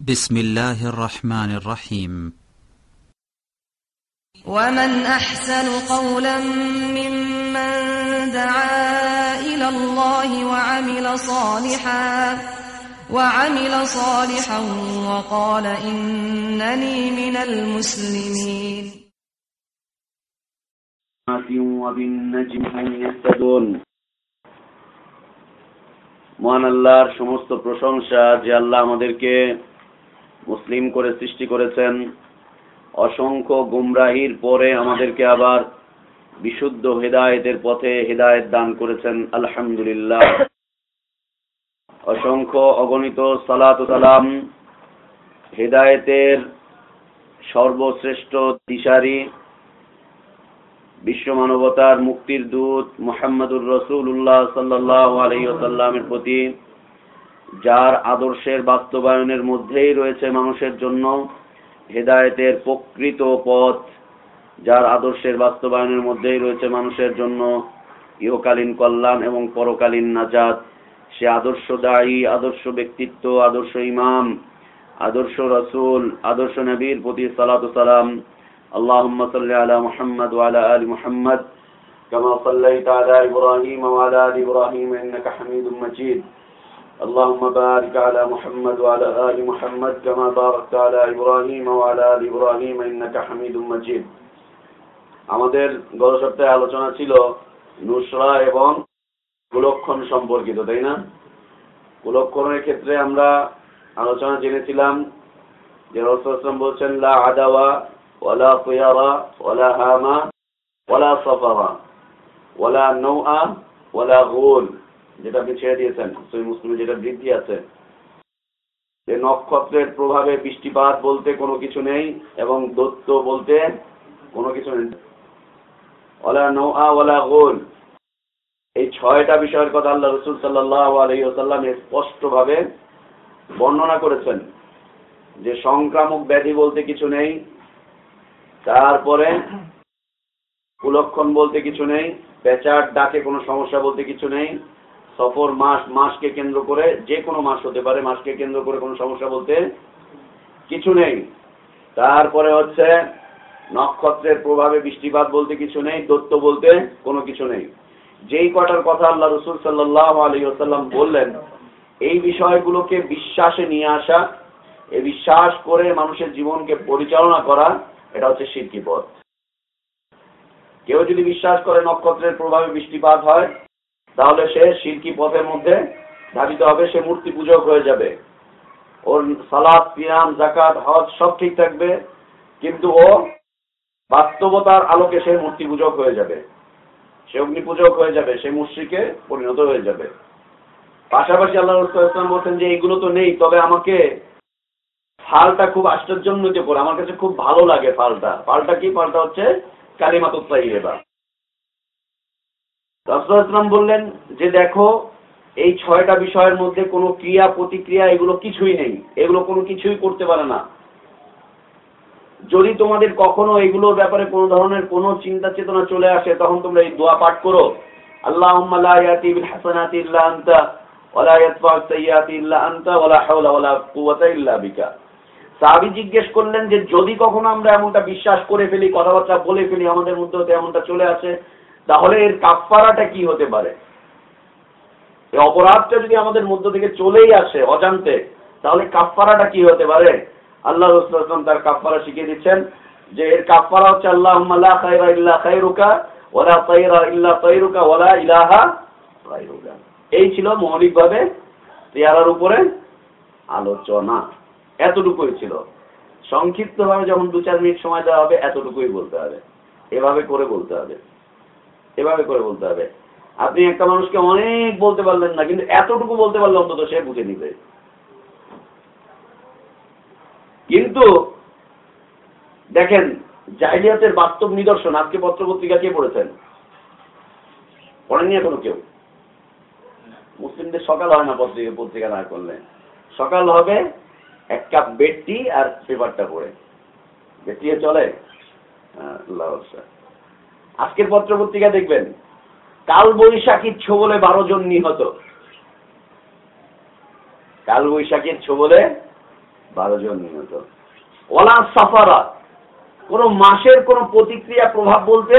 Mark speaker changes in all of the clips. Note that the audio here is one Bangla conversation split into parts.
Speaker 1: بسم الله الرحمن الرحيم
Speaker 2: ومن أحسن قولا ممن دعا إلى الله وعمل صالحا وعمل صالحا وقال إنني من المسلمين
Speaker 3: وبالنجم هم يهتدون মহান আল্লাহর সমস্ত প্রশংসা যে আল্লাহ আমাদেরকে মুসলিম করে সৃষ্টি করেছেন। অসংখ্য গুমরাহির পরে আমাদেরকে আবার বিশুদ্ধ হেদায়েতের পথে হেদায়েত দান করেছেন। আলহামদুলিল্লাহ। অসংখ্য অগণিত সালাত সালাম, হেদায়েতের সর্বশ্রেষ্ঠ দিশারি, বিশ্ব মানবতার মুক্তির দূত মোহাম্মদুর রসুল্লাহ সাল্লাহ আলহিসাল্লামের প্রতি যার আদর্শের বাস্তবায়নের মধ্যেই রয়েছে মানুষের জন্য হেদায়েতের প্রকৃত পথ যার আদর্শের বাস্তবায়নের মধ্যেই রয়েছে মানুষের জন্য ইহকালীন কল্যাণ এবং পরকালীন নাজাত সে আদর্শ দায়ী আদর্শ ব্যক্তিত্ব আদর্শ ইমাম আদর্শ রসুল আদর্শ নবীর প্রতি সালাত সালাম اللهم صل على محمد وعلى آل محمد كما صليت على إبراهيم وعلى آل إبراهيم إنك حميد مجيد اللهم بارك على محمد وعلى آل محمد كما باركت على إبراهيم وعلى آل إبراهيم إنك حميد مجيد আমাদের গত সপ্তাহে আলোচনা ছিল নুসরা এবং কুলক্ষণ সম্পর্কিত তাই না কুলক্ষণের ক্ষেত্রে আমরা আলোচনা জেনেছিলাম যে রসুলাম বলছেন লা আদাওয়া ওয়ালা কুয়ারা ওয়ালা হামা ওয়ালা সফারা ওয়ালা নৌআ ওয়ালা গোল যেটা আপনি ছেড়ে দিয়েছেন সেই মুসলিমে যেটা বৃদ্ধি আছে, যে নক্ষত্রের প্রভাবে বৃষ্টিপাত বলতে কোনো কিছু নেই এবং দত্ত বলতে কোনো কিছু নেই। ওলা নৌআ ওলা গোল। এই ছয়টা বিষয়ের কথা আল্লাহ রসুল সাল্লাহ আলহিহাল্লাম স্পষ্টভাবে বর্ণনা করেছেন, যে সংক্রামক ব্যাধি বলতে কিছু নেই, তারপরে কুলক্ষণ বলতে কিছু নেই, পেঁচার ডাকে কোনো সমস্যা বলতে কিছু নেই সফর মাস, মাসকে কেন্দ্র করে, যে কোনো মাস হতে পারে, মাসকে কেন্দ্র করে কোনো সমস্যা বলতে কিছু নেই। তারপরে হচ্ছে নক্ষত্রের প্রভাবে বৃষ্টিপাত বলতে কিছু নেই দত্ত বলতে কোনো কিছু নেই। যেই কটার কথা আল্লাহ রসুল সাল্লাহ আলহিহাল্লাম বললেন, এই বিষয়গুলোকে বিশ্বাসে নিয়ে আসা এই বিশ্বাস করে মানুষের জীবনকে পরিচালনা করা, এটা হচ্ছে সিদ্ধি পথ। কেউ যদি বিশ্বাস করে নক্ষত্রের প্রভাবে বৃষ্টিপাত হয় তাহলে সে সিরকি পথের মধ্যে ধাবিত হবে, সে মূর্তি পূজক হয়ে যাবে। ওর সালাদ পিয়াম জাকাত হজ সব ঠিক থাকবে, কিন্তু ও বাস্তবতার আলোকে সে মূর্তি পূজক হয়ে যাবে। সে অগ্নি পূজক হয়ে যাবে, সে মুশ্রিকে পরিণত হয়ে যাবে। পাশাপাশি আল্লাহ ইসলাম বলছেন যে এইগুলো তো নেই, তবে আমাকে ফালটা খুব আশ্চর্যান্বিত করে আমার কাছে খুব ভালো লাগে ফালটা। ফালটা কি? ফালটা হচ্ছে কালিমাতুত্তাই এবার রসুলাম বললেন যে দেখো, এই ছয়টা বিষয়ের মধ্যে কোনো ক্রিয়া, প্রতিক্রিয়া এগুলো কিছুই নেই। এগুলো কোনো কিছুই করতে পারে না। যদি তোমাদের কখনো এগুলোর ব্যাপারে কোনো ধরনের কোনো চিন্তা চেতনা চলে আসে, তখন তোমরা এই দোয়া পাঠ করো। আল্লাহ সাহাবি জিজ্ঞেস করলেন যে যদি কখনো আমরা এমনটা বিশ্বাস করে ফেলি, কথাবার্তা বলে ফেলি, আমাদের মধ্যে এমনটা চলে আসে তাহলে এর কাফারাটা কি হতে পারে? অপরাধটা যদি আমাদের মধ্য থেকে চলেই আসে অজান্তে, তাহলে কাফারাটা কি হতে পারে? আল্লাহ রসুলাম তার কাফারা শিখিয়ে দিচ্ছেন যে এর কাফারা হচ্ছে আল্লাহ খাইরুকা ওলা তাইরা ইল্লা তাইরুকা ওলা ইলাহা তাইরুকা এই ছিল মৌলিকভাবে পেয়ারার উপরে আলোচনা। এতটুকুই ছিল। সংক্ষিপ্তভাবে যখন দু চার মিনিট সময় দেওয়া হবে, এতটুকুই বলতে হবে। এভাবে করে বলতে হবে। এভাবে করে বলতে হবে। আপনি একটা মানুষকে অনেক বলতে পারলেন না, কিন্তু এতটুকু বলতে পারলে অন্তত সে বুঝে নিবে। কিন্তু দেখেন, জাহিলিয়াতের বাস্তব নিদর্শন আজকে পত্রপত্রিকা কে পড়েছেন? পড়েননি এখনও কেউ? মুসলিমদের সকাল হয় না পত্রিকা পত্রিকা না করলে। সকাল হবে, এক কাপ বেডটি আর পেপারটা পড়ে। বেটিয়ে চলে? আল্লাহ আজকের পত্র পত্রিকা দেখবেন। কাল বৈশাখীর ছোবলে বারো জন নিহত। কাল বৈশাখীর ছোবলে বারো জন নিহত। ওলা সাফারা, কোন মাসের কোন প্রতিক্রিয়া, প্রভাব বলতে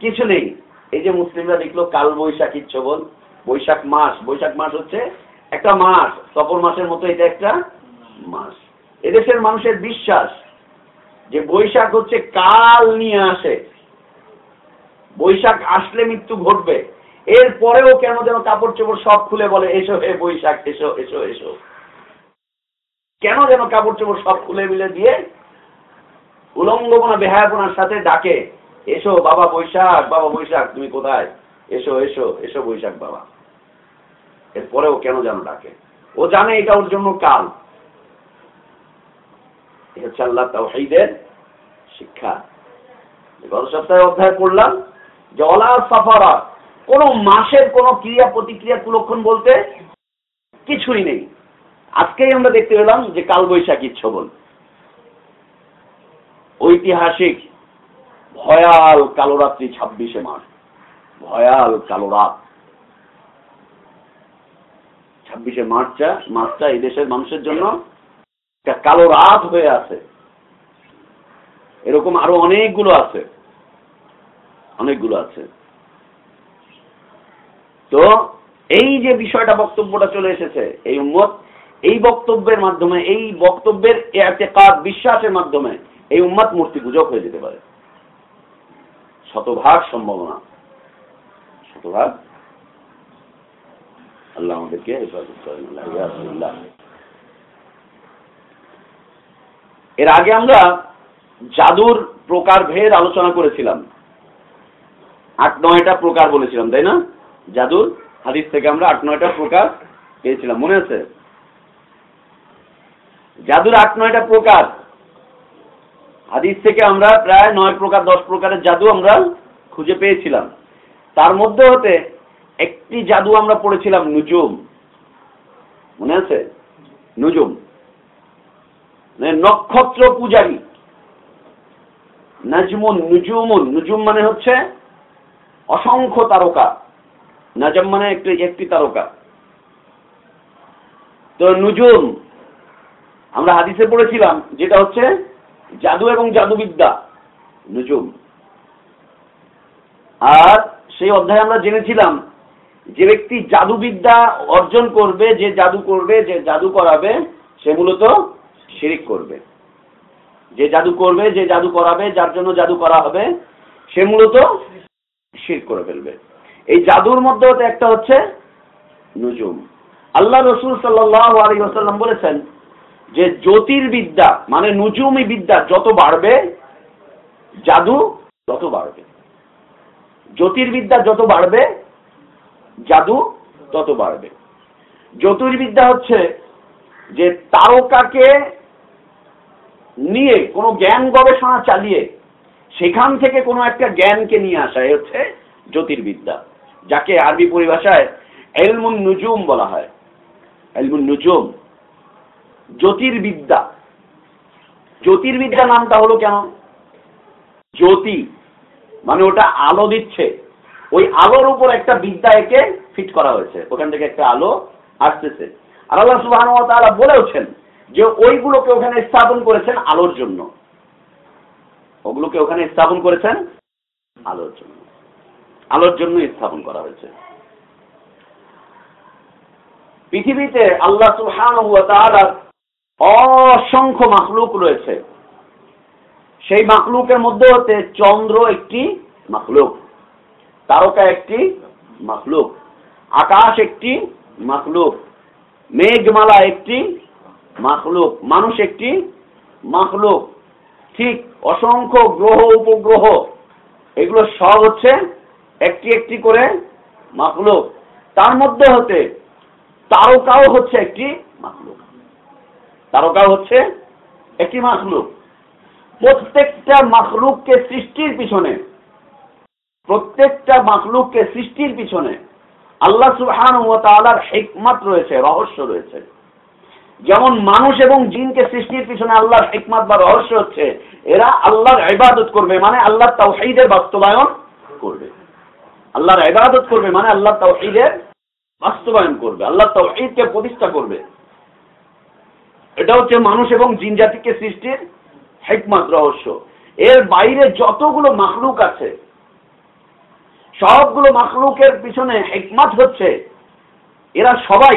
Speaker 3: কিছু নেই। এই যে মুসলিমরা দেখল কাল বৈশাখী ছবল, বৈশাখ মাস বৈশাখ মাস হচ্ছে একটা মাস, সফর মাসের মতো এটা একটা মাস। এদেশের মানুষের বিশ্বাস যে বৈশাখ হচ্ছে কাল নিয়ে আসে। বৈশাখ আসলে মৃত্যু ঘটবে। এর পরেও কেন যেন কাপড় চোপড় সব খুলে বলে, এসো হে বৈশাখ, এসো এসো এসো। কেন যেন কাপড় চোপড় সব খুলে মিলে দিয়ে উলঙ্গপনা বেহায়াপনার সাথে ডাকে, এসো বাবা বৈশাখ বাবা বৈশাখ, তুমি কোথায়? এসো এসো এসো বৈশাখ বাবা। এরপরেও কেন যেন ডাকে। ও জানে এটা ওর জন্য কাল। হচ্ছে আল্লাহ তাওহীদের শিক্ষা। গত সপ্তাহে অধ্যায় পড়লাম অলা সাফারা কোন মাসের কোন ক্রিয়া প্রতিক্রিয়া কুলক্ষণ বলতে কিছুই নেই। আজকেই আমরা দেখতে পেলাম যে কালবৈশাখী ছবল ঐতিহাসিক, ভয়াল কালোরাত্রি ছাব্বিশে মাস ভয়াল কালো রাত ছাব্বিশে মার্চটা মাসটা এই দেশের মানুষের জন্য একটা কালো রাত হয়ে আছে। এরকম আরও অনেকগুলো আছে। অনেকগুলো আছে। তো এই যে বিষয়টা বক্তব্যটা চলে এসেছে, এই উম্মত, এই বক্তব্যের মাধ্যমে, এই বক্তব্যের এতেকাদ বিশ্বাসের মাধ্যমে এই উম্মত মূর্তি পূজক হয়ে যেতে পারে। শতভাগ সম্ভাবনা। শতভাগ। আল্লাহ আমাদেরকে হেফাজত করেন। এর আগে আমরা জাদুর প্রকার ভেদ আলোচনা করেছিলাম। আট নয়টা প্রকার বলেছিলাম, তাই না? জাদুর হাদিস থেকে আমরা আট নয়টা প্রকার পেয়েছিলাম, মনে আছে? জাদুর আট নয়টা প্রকার। হাদিস থেকে আমরা প্রায় নয় প্রকার, দশ প্রকারের জাদু আমরা খুঁজে পেয়েছিলাম। তার মধ্যে হতে একটি জাদু আমরা পড়েছিলাম, নুজুম। মনে আছে? নুজুম। মানে নক্ষত্র পূজারী। নাজমুন, নুজুমুন। নুজুম মানে হচ্ছে অসংখ্য তারকা। নাজম মানে একটি একটি তারকা। তো নুজুম, আমরা হাদিসে পড়েছিলাম, যেটা হচ্ছে জাদু এবং জাদুবিদ্যা, নুজুম। আর সেই অধ্যায়ে আমরা জেনেছিলাম যে ব্যক্তি জাদুবিদ্যা অর্জন করবে, যে জাদু করবে, যে জাদু করাবে, সে মূলত শিরিক করবে। যে জাদু করবে, যে জাদু করাবে, যার জন্য জাদু করা হবে, সে মূলত শির করে ফেলবে। এই জাদুর মধ্যে একটা হচ্ছে নুজুম। আল্লাহ রসুল সাল্লাহ আলী আসাল্লাম বলেছেন যে জ্যোতির্বিদ্যা মানে নুজুমি বিদ্যা যত বাড়বে, জাদু তত বাড়বে। জ্যোতির্বিদ্যা যত বাড়বে, জাদু তত বাড়বে। জ্যোতির্বিদ্যা হচ্ছে যে তারকাকে নিয়ে কোনো জ্ঞান গবেষণা চালিয়ে সেখান থেকে কোনো একটা জ্ঞানকে নিয়ে আসা হচ্ছে জ্যোতির্বিদ্যা, যাকে আরবি পরিভাষায় এলমুন নুজুম বলা হয়। এলমুন নুজুম, জ্যোতির্বিদ্যা। জ্যোতির্বিদ্যা নামটা হলো কেন? জ্যোতি মানে ওটা আলো দিচ্ছে। ওই আলোর উপর একটা বিদ্যা একে ফিট করা হয়েছে। ওখান থেকে একটা আলো আসতেছে। আর আল্লাহ সুবাহ বলেওছেন যে ওইগুলোকে ওখানে স্থাপন করেছেন আলোর জন্য। ওগুলোকে ওখানে স্থাপন করেছেন? আলোর জন্য। আলোর জন্য স্থাপন করা হয়েছে। পৃথিবীতে আল্লাহ সুহান অসংখ্য মাখলুক রয়েছে। সেই মাখলুকের মধ্যে হতে চন্দ্র একটি মাখলুক, তারকা একটি মাখলুক, আকাশ একটি মাখলুক, মেঘমালা একটি মাখলুক, মানুষ একটি মাখলুক। ঠিক অসংখ্য গ্রহ, উপগ্রহ। এগুলো সব হচ্ছে একটি একটি করে মাখলুক। তার মধ্যে হতে তারকাও হচ্ছে একটি মাখলুক। তারকাও হচ্ছে একটি মাখলুক। প্রত্যেকটা মাখলুককে সৃষ্টির পিছনে, প্রত্যেকটা মাখলুককে সৃষ্টির পিছনে আল্লাহ সুবহান ও তাআলার হিকমত রয়েছে, রহস্য রয়েছে। যেমন মানুষ এবং জিনকে সৃষ্টির পিছনে আল্লাহর হিকমত বা রহস্য হচ্ছে, এরা আল্লাহর ইবাদত করবে মানে আল্লাহ তাওহীদের বাস্তবায়ন করবে। আল্লাহর ইবাদত করবে মানে আল্লাহ তাওহীদের বাস্তবায়ন করবে আল্লাহ তাওহীদকে প্রতিষ্ঠা করবে। এটা হচ্ছে মানুষ এবং জিন জাতিকে সৃষ্টির হেকমাত, রহস্য। এর বাইরে যতগুলো মাখলুক আছে, সবগুলো মাখলুকের পিছনে হেকমাত হচ্ছে, এরা সবাই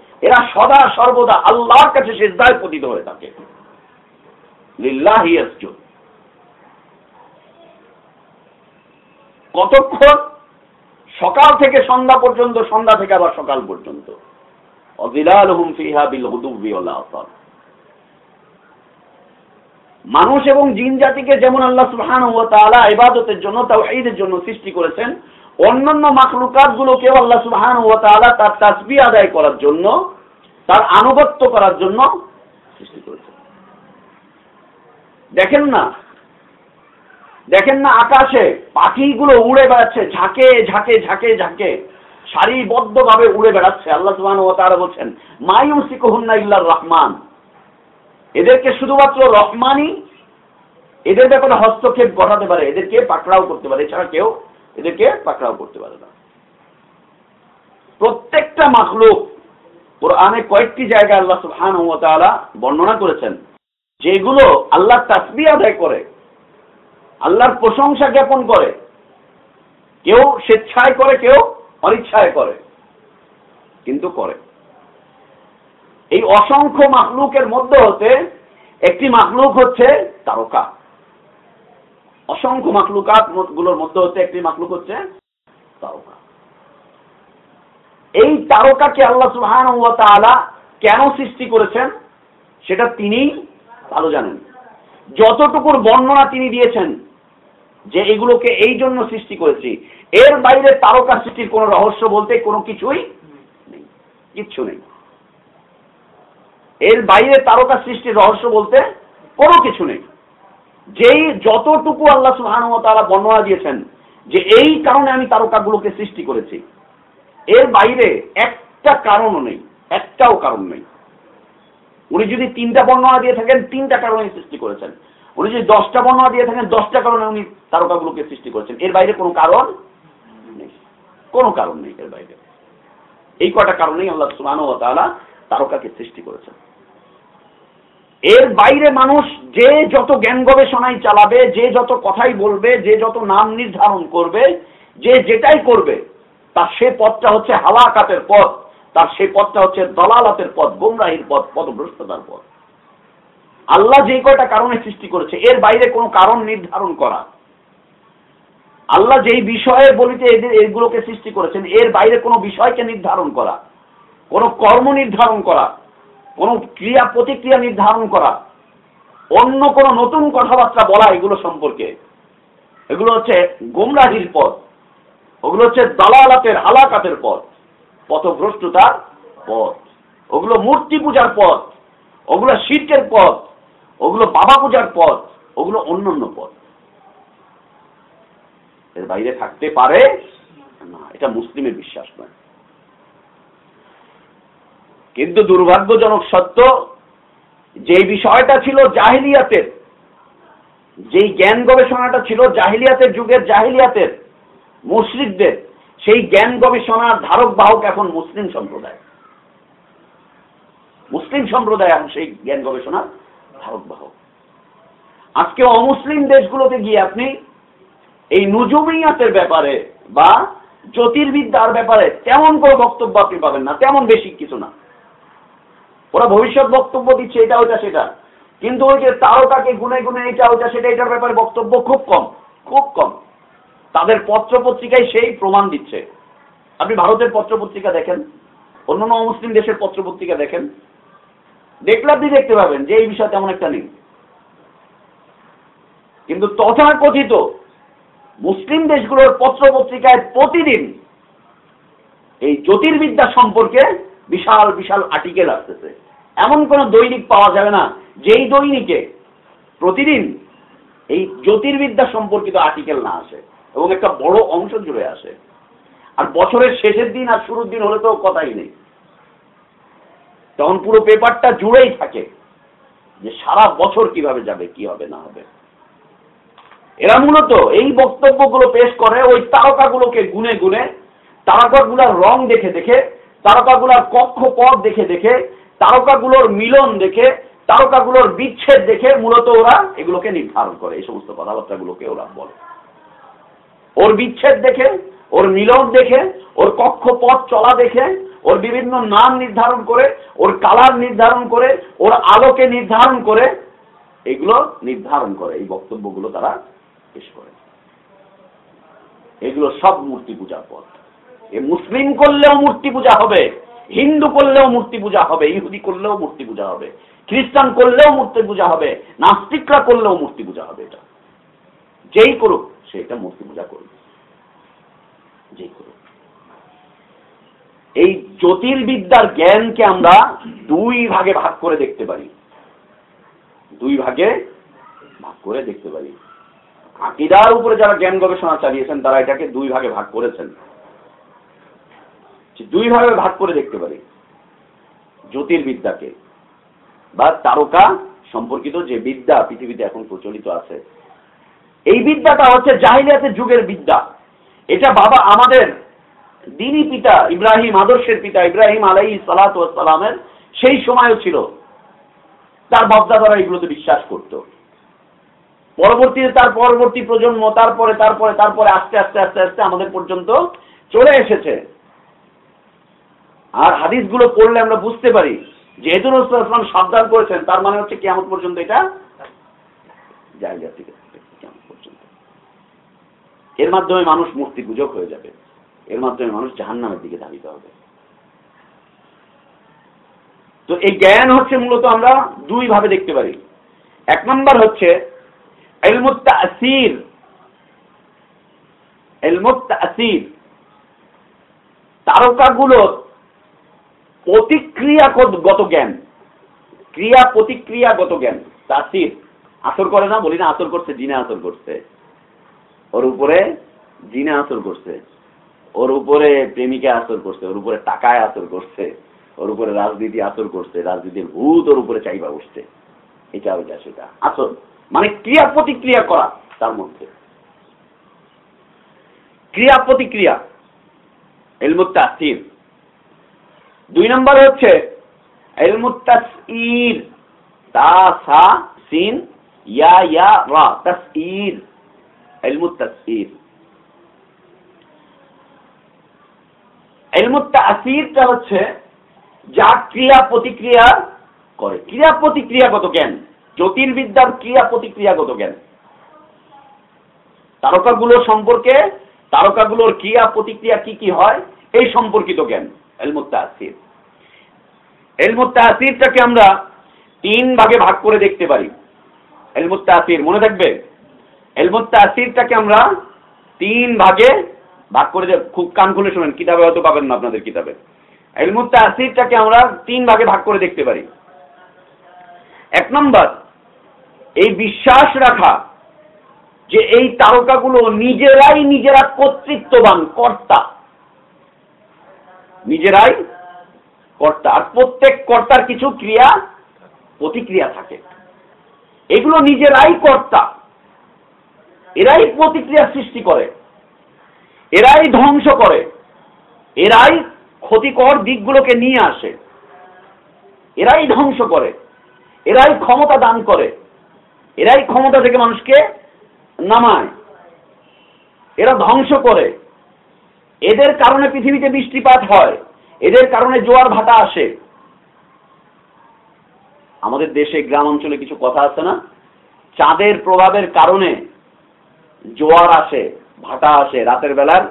Speaker 3: এরা সদা সর্বদা আল্লাহর কাছে সেজদায় পতিত হয়ে থাকে। কতক্ষণ? সকাল থেকে সন্ধ্যা পর্যন্ত, সন্ধ্যা থেকে আবার সকাল পর্যন্ত। মানুষ এবং জিন জাতিকে যেমন আল্লাহ তাআলা ইবাদতের জন্য, তাওহীদের জন্য সৃষ্টি করেছেন অন্যান্য মাখলুকাত গুলোকেও আল্লাহ সুবহানাহু ওয়া তাআলা তার তাসবিহ আদায় করার জন্য, তার আনুগত্য করার জন্য সৃষ্টি করেছেন। দেখেন না দেখেন না আকাশে পাখিগুলো উড়ে বেড়াচ্ছে, ঝাঁকে ঝাঁকে ঝাঁকে ঝাঁকে, সারিবদ্ধভাবে উড়ে বেড়াচ্ছে। আল্লাহ সুবহানাহু ও তারা বলছেন মায়ুসিকুহুন্না ইল্লার রহমান। এদেরকে শুধুমাত্র রহমানই এদের ব্যাপারে হস্তক্ষেপ ঘটাতে পারে, এদেরকে পাকড়াও করতে পারে, এছাড়া কেউ এদেরকে পাকড়াও করতে পারে না। প্রত্যেকটা মাখলুক কোরআনে কয়েকটি জায়গায় আল্লাহ তাআলা বর্ণনা করেছেন, যেগুলো আল্লাহ তাসবিহ আদায় করে, আল্লাহর প্রশংসা জ্ঞাপন করে। কেউ স্বেচ্ছায় করে, কেউ অনিচ্ছায় করে, কিন্তু করে। এই অসংখ্য মাখলুকের মধ্যে হতে একটি মাখলুক হচ্ছে তারকা। অসংখ্য মাখলুকাতগুলোর মধ্যে হতে একটি মাখলুক হচ্ছে তারকা। এই তারকাকে আল্লাহ তাআলা কেন সৃষ্টি করেছেন? সেটা তিনি ভালো জানেন। যতটুকুর বর্ণনা তিনি দিয়েছেন যে এগুলোকে এই জন্য সৃষ্টি করেছি, এর বাইরে তারকা সৃষ্টির কোনো রহস্য বলতে কোনো কিছুই নেই, কিচ্ছু নেই। এর বাইরে তারকা সৃষ্টির রহস্য বলতে কোনো কিছু নেই। যেই যতটুকু আল্লাহ সুহান তাআলা বর্ণনা দিয়েছেন যে এই কারণে আমি তারকাগুলোকে সৃষ্টি করেছি, এর বাইরে একটা কারণও নেই, একটাও কারণ নেই। উনি যদি তিনটা বর্ণনা দিয়ে থাকেন, তিনটা কারণে সৃষ্টি করেছেন। উনি যদি দশটা বর্ণনা দিয়ে থাকেন, দশটা কারণে উনি তারকাগুলোকে সৃষ্টি করেছেন। এর বাইরে কোনো কারণ নেই। কোনো কারণ নেই এর বাইরে। এই কটা কারণেই আল্লাহ তাআলা তারকাকে সৃষ্টি করেছেন। এর বাইরে মানুষ যে যত জ্ঞান গবেষণাই চালাবে, যে যত কথাই বলবে, যে যত নাম নির্ধারণ করবে, যে যেটাই করবে, তার সে পথটা হচ্ছে হালাকাতের পথ, তার সে পথটা হচ্ছে দলালাতের পথ, গোমরাহির পথ, পথভ্রষ্টতার পথ। আল্লাহ যে কয়টা কারণে সৃষ্টি করেছে, এর বাইরে কোনো কারণ নির্ধারণ করা। আল্লাহ যেই বিষয়ে বলিতে এদের, এগুলোকে সৃষ্টি করেছেন, এর বাইরে কোনো বিষয়কে নির্ধারণ করা, কোনো কর্ম নির্ধারণ করা কোনো ক্রিয়া, প্রতিক্রিয়া নির্ধারণ করা। অন্য কোনো নতুন কথাবার্তা বলা এগুলো সম্পর্কে। এগুলো হচ্ছে গোমরাহির পথ। ওগুলো হচ্ছে দালালাতের, হালাকাতের পথ। পথভ্রষ্টতার পথ। ওগুলো মূর্তি পূজার পথ। ওগুলো শিল্পের পথ। ওগুলো বাবা পূজার পথ। ওগুলো অন্যান্য পথ। এর বাইরে থাকতে পারে না। এটা মুসলিমের বিশ্বাস নয়। কিন্তু দুর্ভাগ্যজনক সত্য যে বিষয়টা ছিল জাহিলিয়াতের, যেই জ্ঞান গবেষণাটা ছিল জাহিলিয়াতের যুগের জাহিলিয়াতের মুশ্রিকদের, সেই জ্ঞান গবেষণার ধারক বাহক এখন মুসলিম সম্প্রদায়। মুসলিম সম্প্রদায় এখন সেই জ্ঞান গবেষণার ধারক বাহক। আজকে অমুসলিম দেশগুলোতে গিয়ে আপনি এই নুজুমিয়াতের ব্যাপারে বা জ্যোতির্বিদ্যার ব্যাপারে তেমন কোনো বক্তব্য আপনি পাবেন না, তেমন বেশি কিছু না। ওরা ভবিষ্যৎ বক্তব্য দিচ্ছে, এটা ওইটা সেটা। কিন্তু ওই যে তারকাকে গুনে গুনে এটা ওইটা সেটা, এটার ব্যাপারে বক্তব্য খুব কম খুব কম। তাদের পত্র পত্রিকায় সেই প্রমাণ দিচ্ছে। আপনি ভারতের পত্র পত্রিকা দেখেন অন্যান্য মুসলিম দেশের পত্র পত্রিকা দেখেন। দেখলে আপনি দেখতে পাবেন যে এই বিষয় তেমন একটা নেই। কিন্তু তথাকথিত মুসলিম দেশগুলোর পত্র পত্রিকায় প্রতিদিন এই জ্যোতির্বিদ্যা সম্পর্কে বিশাল বিশাল আর্টিকেল আসতেছে। এমন কোন দৈনিক পাওয়া যাবে না, যেই দৈনিকে প্রতিদিন এই জ্যোতির্বিদ্যা সম্পর্কিত আর্টিকেল না আসে এবং একটা বড় অংশ জুড়ে আসে। আর বছরের শেষের দিন আর শুরুর দিন হলে তো কথাই নেই। তখন পুরো পেপারটা জুড়েই থাকে যে সারা বছর কীভাবে যাবে, কি হবে, না হবে। এরা মূলত এই বক্তব্যগুলো পেশ করে ওই তারকাগুলোকে গুনে গুনে, তারকাগুলার রং দেখে দেখে তারকাগুলার কক্ষপথ দেখে দেখে, তারকাগুলোর মিলন দেখে, তারকাগুলোর বিচ্ছেদ দেখে মূলত ওরা এগুলোকে নির্ধারণ করে, এই সমস্ত কথাবার্তাগুলোকে ওরা বলে। ওর বিচ্ছেদ দেখে, ওর মিলন দেখে, ওর কক্ষপথ চলা দেখে, ওর বিভিন্ন নাম নির্ধারণ করে, ওর কালার নির্ধারণ করে, ওর আলোকে নির্ধারণ করে, এগুলো নির্ধারণ করে, এই বক্তব্যগুলো তারা পেশ করে। এগুলো সব মূর্তি পূজার পথ। মুসলিম করলেও মূর্তি পূজা হবে, হিন্দু করলেও মূর্তি পূজা হবে, ইহুদি করলেও মূর্তি পূজা হবে, খ্রিস্টান করলেও মূর্তি পূজা হবে, নাস্তিকরা করলেও মূর্তি পূজা হবে এটা। যেই করুক, সে এটা মূর্তি পূজা করবে। যেই করুক। এই জ্যোতির্বিদ্যার জ্ঞানকে আমরা দুই ভাগে ভাগ করে দেখতে পারি। দুই ভাগে ভাগ করে দেখতে পারি। আকিদার উপরে যারা জ্ঞান গবেষণা চালিয়েছেন, তারা এটাকে দুই ভাগে ভাগ করেছেন। দুই ভাগে ভাগ করে দেখতে পারি। জ্যোতির্বিদ্যাকে। বা তারকা সম্পর্কিত যে বিদ্যা পৃথিবীতে এখন প্রচলিত আছে। এই বিদ্যাটা হচ্ছে জাহিলিয়াতের যুগের বিদ্যা। এটা বাবা আমাদের দিনী পিতা ইব্রাহিম, আদর্শের পিতা ইব্রাহিম আলাই সালাতামের সেই সময়ও ছিল। তার বাপদাদারা এগুলোতে বিশ্বাস করত। পরবর্তীতে তার পরবর্তী প্রজন্ম, তারপরে তারপরে তারপরে আস্তে আস্তে আস্তে আস্তে আমাদের পর্যন্ত চলে এসেছে। আর হাদিসগুলো পড়লে আমরা বুঝতে পারি, যেহেতু রসুলাম সাবধান করেছেন, তার মানে হচ্ছে কেমন পর্যন্ত এটা জায়গা থেকে এর মাধ্যমে মানুষ মূর্তি পূজক হয়ে যাবে, এর মাধ্যমে মানুষ জাহান্নামের দিকে ধাবিত হবে। তো এই জ্ঞান হচ্ছে মূলত আমরা দুই ভাবে দেখতে পারি। এক নম্বর হচ্ছে এলমুত্তাসির এলমুত্তাসির তারকাগুলোর প্রতিক্রিয়াগত জ্ঞান। ক্রিয়া প্রতিক্রিয়াগত জ্ঞান। তাসির। আসর করে না, বলি না, আসর করছে, জিনে আসর করছে। ওর উপরে জিনে আসর করছে। ওর উপরে প্রেমিকা আসর করছে, ওর উপরে টাকায় আসর করছে, ওর উপরে রাজনীতি আসর করছে, রাজনীতির ভূত ওর উপরে চাইবা বসছে। এটা ওইটা সেটা। আসর মানে ক্রিয়া প্রতিক্রিয়া করা তার মধ্যে। ক্রিয়া প্রতিক্রিয়া। এলমুত্তাসির দুই নম্বর হচ্ছে হচ্ছে যা ক্রিয়া প্রতিক্রিয়া করে। ক্রিয়া প্রতিক্রিয়াগত জ্ঞান, জ্যোতির্বিদ্যার ক্রিয়া প্রতিক্রিয়াগত জ্ঞান। তারকাগুলো সম্পর্কে, তারকাগুলোর ক্রিয়া প্রতিক্রিয়া কি কি হয়? এই সম্পর্কিত জ্ঞান। এলমুত্তাসির। এলমুত্তাসিরটাকে আমরা তিন ভাগে ভাগ করে দেখতে পারি। এলমুত্তাসির, মনে থাকবে? এলমুত্তাসিরটাকে আমরা তিন ভাগে ভাগ করে খুব কান খুলে শোনেন, কিতাবে হয়তো পাবেন না আপনাদের কিতাবে। এলমুত্তাসিরটাকে আমরা তিন ভাগে ভাগ করে দেখতে পারি। এক নম্বর, এই বিশ্বাস রাখা যে এই তারকাগুলো নিজেরাই নিজেরা কর্তৃত্ববান, কর্তা। নিজেরাই কর্তা। আর প্রত্যেক কর্তার কিছু ক্রিয়া, প্রতিক্রিয়া থাকে। এগুলো নিজেরাই কর্তা। এরাই প্রতিক্রিয়া সৃষ্টি করে। এরাই ধ্বংস করে। এরাই ক্ষতিকর দিকগুলোকে নিয়ে আসে। এরাই ধ্বংস করে। এরাই ক্ষমতা দান করে। এরাই ক্ষমতা থেকে মানুষকে নামায়। এরা ধ্বংস করে। এদের কারণে পৃথিবীতে বৃষ্টিপাত হয়, এদের কারণে জোয়ার ভাটা আসে। আমাদের দেশে, গ্রাম অঞ্চলে কিছু কথা আছে না? চাঁদের প্রভাবের কারণে জোয়ার আসে, ভাটা আসে। রাতের বেলার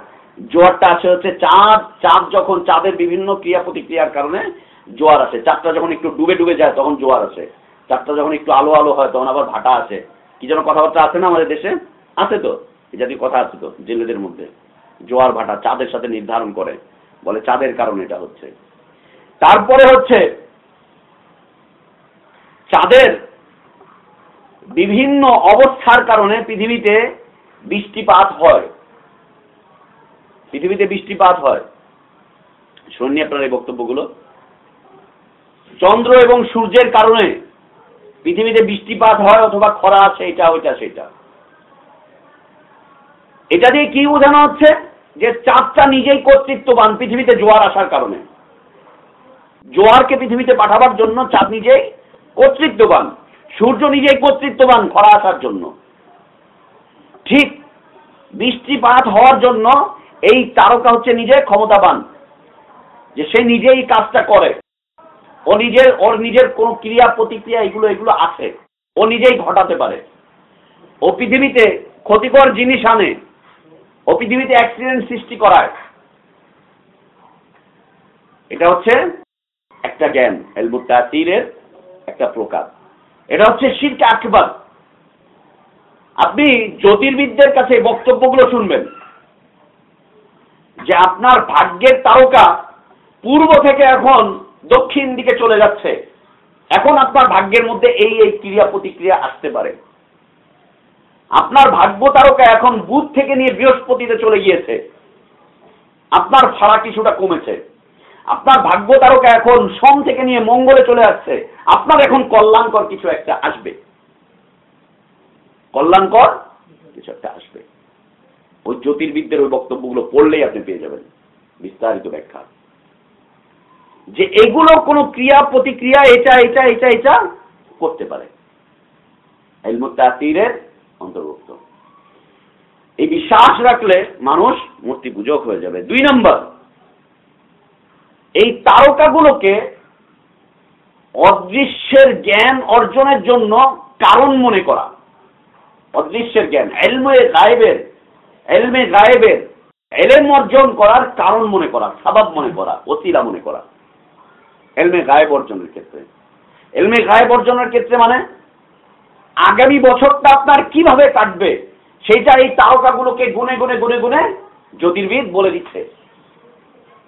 Speaker 3: জোয়ারটা আসে হচ্ছে চাঁদ চাঁদ যখন, চাঁদের বিভিন্ন ক্রিয়া প্রতিক্রিয়ার কারণে জোয়ার আসে। চাঁদটা যখন একটু ডুবে ডুবে যায়, তখন জোয়ার আসে। চাঁদটা যখন একটু আলো আলো হয়, তখন আবার ভাটা আসে। কি যেন কথাবার্তা আছে না আমাদের দেশে? আছে তো? এই জাতীয় কথা আছে তো, জেলেদের মধ্যে। জোয়ার ভাটা চাঁদের সাথে নির্ধারণ করে, বলে চাঁদের কারণে এটা হচ্ছে। তারপরে হচ্ছে, চাঁদের বিভিন্ন অবস্থার কারণে পৃথিবীতে বৃষ্টিপাত হয়। পৃথিবীতে বৃষ্টিপাত হয়। শুননি আপনার এই বক্তব্যগুলো। চন্দ্র এবং সূর্যের কারণে পৃথিবীতে বৃষ্টিপাত হয় অথবা খরা আছে, এটা, ওইটা, সেটা। এটা দিয়ে কি বোঝানো হচ্ছে? যে চাঁদটা নিজেই কর্তৃত্ববান পৃথিবীতে জোয়ার আসার কারণে। জোয়ারকে পৃথিবীতে পাঠাবার জন্য চাঁদ নিজেই কর্তৃত্ববান। সূর্য নিজেই কর্তৃত্ববান খরা আসার জন্য। ঠিক বৃষ্টিপাত হওয়ার জন্য এই তারকা হচ্ছে নিজে ক্ষমতাবান। যে সে নিজেই কাজটা করে। ও নিজের, ওর নিজের কোন ক্রিয়া, প্রতিক্রিয়া এগুলো এগুলো আছে। ও নিজেই ঘটাতে পারে। ও পৃথিবীতে ক্ষতিকর জিনিস আনে। ও পৃথিবীতে অ্যাক্সিডেন্ট সৃষ্টি করায় এটা হচ্ছে একটা জ্ঞান এলবুট তাসিরের একটা প্রকার। এটা হচ্ছে শিরকে আকবার আপনি জ্যোতির্বিদদের কাছে বক্তব্যগুলো শুনবেন যে আপনার ভাগ্যের তারকা পূর্ব থেকে এখন দক্ষিণ দিকে চলে যাচ্ছে। এখন আপনার ভাগ্যের মধ্যে এই এই ক্রিয়া প্রতিক্রিয়া আসতে পারে। আপনার ভাগ্য তারকা এখন বুধ থেকে নিয়ে বৃহস্পতিতে চলে গিয়েছে। আপনার ফাড়া কিছুটা কমেছে। আপনার ভাগ্য তারকা এখন সোম থেকে নিয়ে মঙ্গলে চলে আসছে। আপনার এখন কল্যাণকর কিছু একটা আসবে। কল্যাণকর কিছু একটা আসবে। ওই জ্যোতির্বিদদের ওই বক্তব্যগুলো পড়লেই আপনি পেয়ে যাবেন। বিস্তারিত ব্যাখ্যা। যে এগুলো কোনো ক্রিয়া, প্রতিক্রিয়া, এটা এটা এটা এটা করতে পারে। তাসিরের অন্তর্ভুক্ত। এই বিশ্বাস রাখলে মানুষ মূর্তি পূজক হয়ে যাবে। দুই নম্বর, এই তারকাগুলোকে অদৃশ্যের জ্ঞান অর্জনের জন্য কারণ মনে করা। অদৃশ্যের জ্ঞান, এলমে গায়েবের এলমে গায়েবের, এলেম অর্জন করার কারণ মনে করা, সাবাব মনে করা অসিলা মনে করা। এলমে গায়েব অর্জনের ক্ষেত্রে। এলমে গায়েব অর্জনের ক্ষেত্রে মানে আগামী বছরটা আপনার কীভাবে কাটবে সেটা এই তারকাগুলোকে গুনে গুনে গুনে গুনে জ্যোতির্বিদ বলে দিচ্ছে।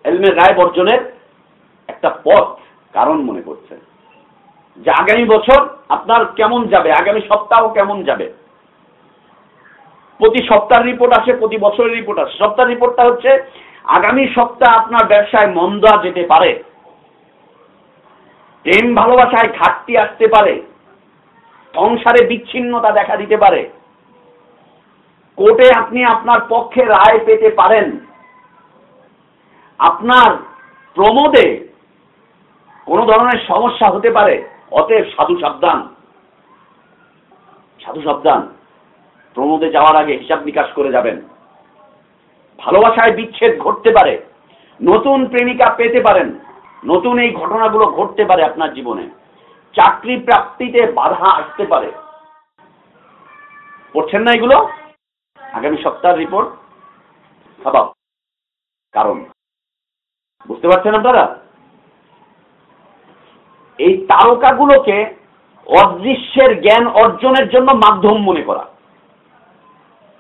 Speaker 3: এলমে রায় বর্জনের একটা পথ কারণ মনে করছে। যে আগামী বছর আপনার কেমন যাবে, আগামী সপ্তাহ কেমন যাবে? প্রতি সপ্তাহের রিপোর্ট আসে, প্রতি বছরের রিপোর্ট আসে। সপ্তাহ রিপোর্টটা হচ্ছে, আগামী সপ্তাহ আপনার ব্যবসায় মন্দা যেতে পারে। প্রেম ভালোবাসায় ঘাটতি আসতে পারে। সংসারে বিচ্ছিন্নতা দেখা দিতে পারে। কোর্টে আপনি আপনার পক্ষে রায় পেতে পারেন। আপনার প্রমোদে কোন ধরনের সমস্যা হতে পারে। অতএব সাধু সাবধান। সাধু সাবধান। প্রমোদে যাওয়ার আগে হিসাব নিকাশ করে যাবেন। ভালোবাসায় বিচ্ছেদ ঘটতে পারে। নতুন প্রেমিকা পেতে পারেন। নতুন এই ঘটনাগুলো ঘটতে পারে আপনার জীবনে। চাকরি প্রাপ্তিতে বাধা আসতে পারে। পড়ছেন না এগুলো? আগামী সপ্তাহের রিপোর্ট স্বভাব কারণ। বুঝতে পারছেন আপনারা? এই তারকাগুলোকে অদৃশ্যের জ্ঞান অর্জনের জন্য মাধ্যম মনে করা।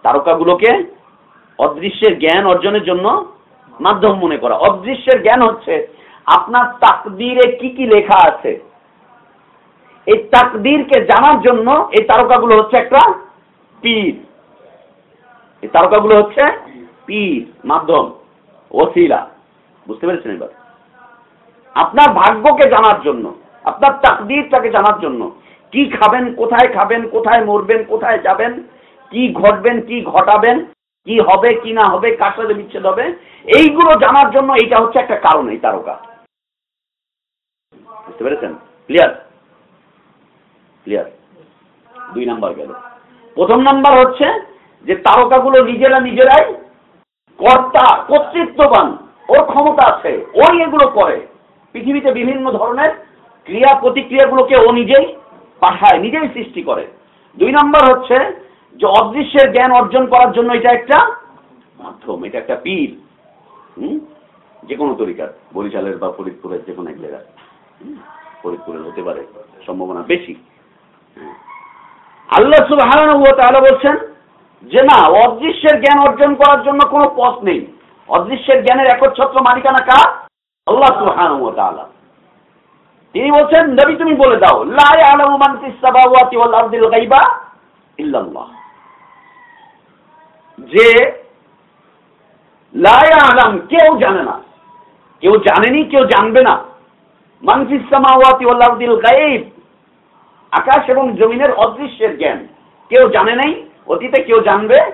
Speaker 3: তারকাগুলোকে অদৃশ্যের জ্ঞান অর্জনের জন্য মাধ্যম মনে করা। অদৃশ্যের জ্ঞান হচ্ছে আপনার তাকদিরে কি কি লেখা আছে? এই তাকদিরকে জানার জন্য এই তারকাগুলো হচ্ছে একটা পীর। এই তারকাগুলো হচ্ছে পীর, মাধ্যম, ওসিলা। বুঝতে পেরেছেন এবার? আপনার ভাগ্যকে জানার জন্য, আপনার তাকদিরটাকে জানার জন্য কি খাবেন, কোথায় খাবেন, কোথায় মরবেন, কোথায় যাবেন, কি ঘটবেন, কি ঘটাবেন, কি হবে, কি না হবে, কার সাথে বিচ্ছেদ হবে, এইগুলো জানার জন্য এইটা হচ্ছে একটা কারণ এই তারকা। বুঝতে পেরেছেন? ক্লিয়ার ক্লিয়ার দুই নাম্বার গেল। প্রথম নাম্বার হচ্ছে যে তারকাগুলো নিজেরা নিজেরাই কর্তা, কর্তৃত্ববান, ওর ক্ষমতা আছে, ওই এগুলো করে। পৃথিবীতে বিভিন্ন ধরনের ক্রিয়া প্রতিক্রিয়াগুলোকে ও নিজেই পাঠায় নিজেই সৃষ্টি করে। দুই নাম্বার হচ্ছে যে অদৃশ্যের জ্ঞান অর্জন করার জন্য এটা একটা মাধ্যম, এটা একটা পীর। হুম? যে কোনো তরিকার, বরিশালের বা ফরিদপুরের যে কোনো এক জায়গায়। ফরিদপুরের হতে পারে, সম্ভাবনা বেশি। আল্লাহ সুবাহ বলছেন যে না, অদৃশ্যের জ্ঞান অর্জন করার জন্য কোনো পথ নেই। অদৃশ্যের জ্ঞানের একচ্ছত্র মালিকানা কার? আল্লাহ সুবাহ তিনি বলছেন, নবী তুমি বলে দাও ইল্লাল্লাহ। যে লা ইয়ালাম, কেউ জানে না। কেউ জানেনি, কেউ জানবে না। মান ফিস সামাওয়াতি ওয়াল আরদিল গায়ব আকাশ এবং জমিনের অদৃশ্যের জ্ঞান। কেউ জানে নাই, অতীতে কেউ জানবে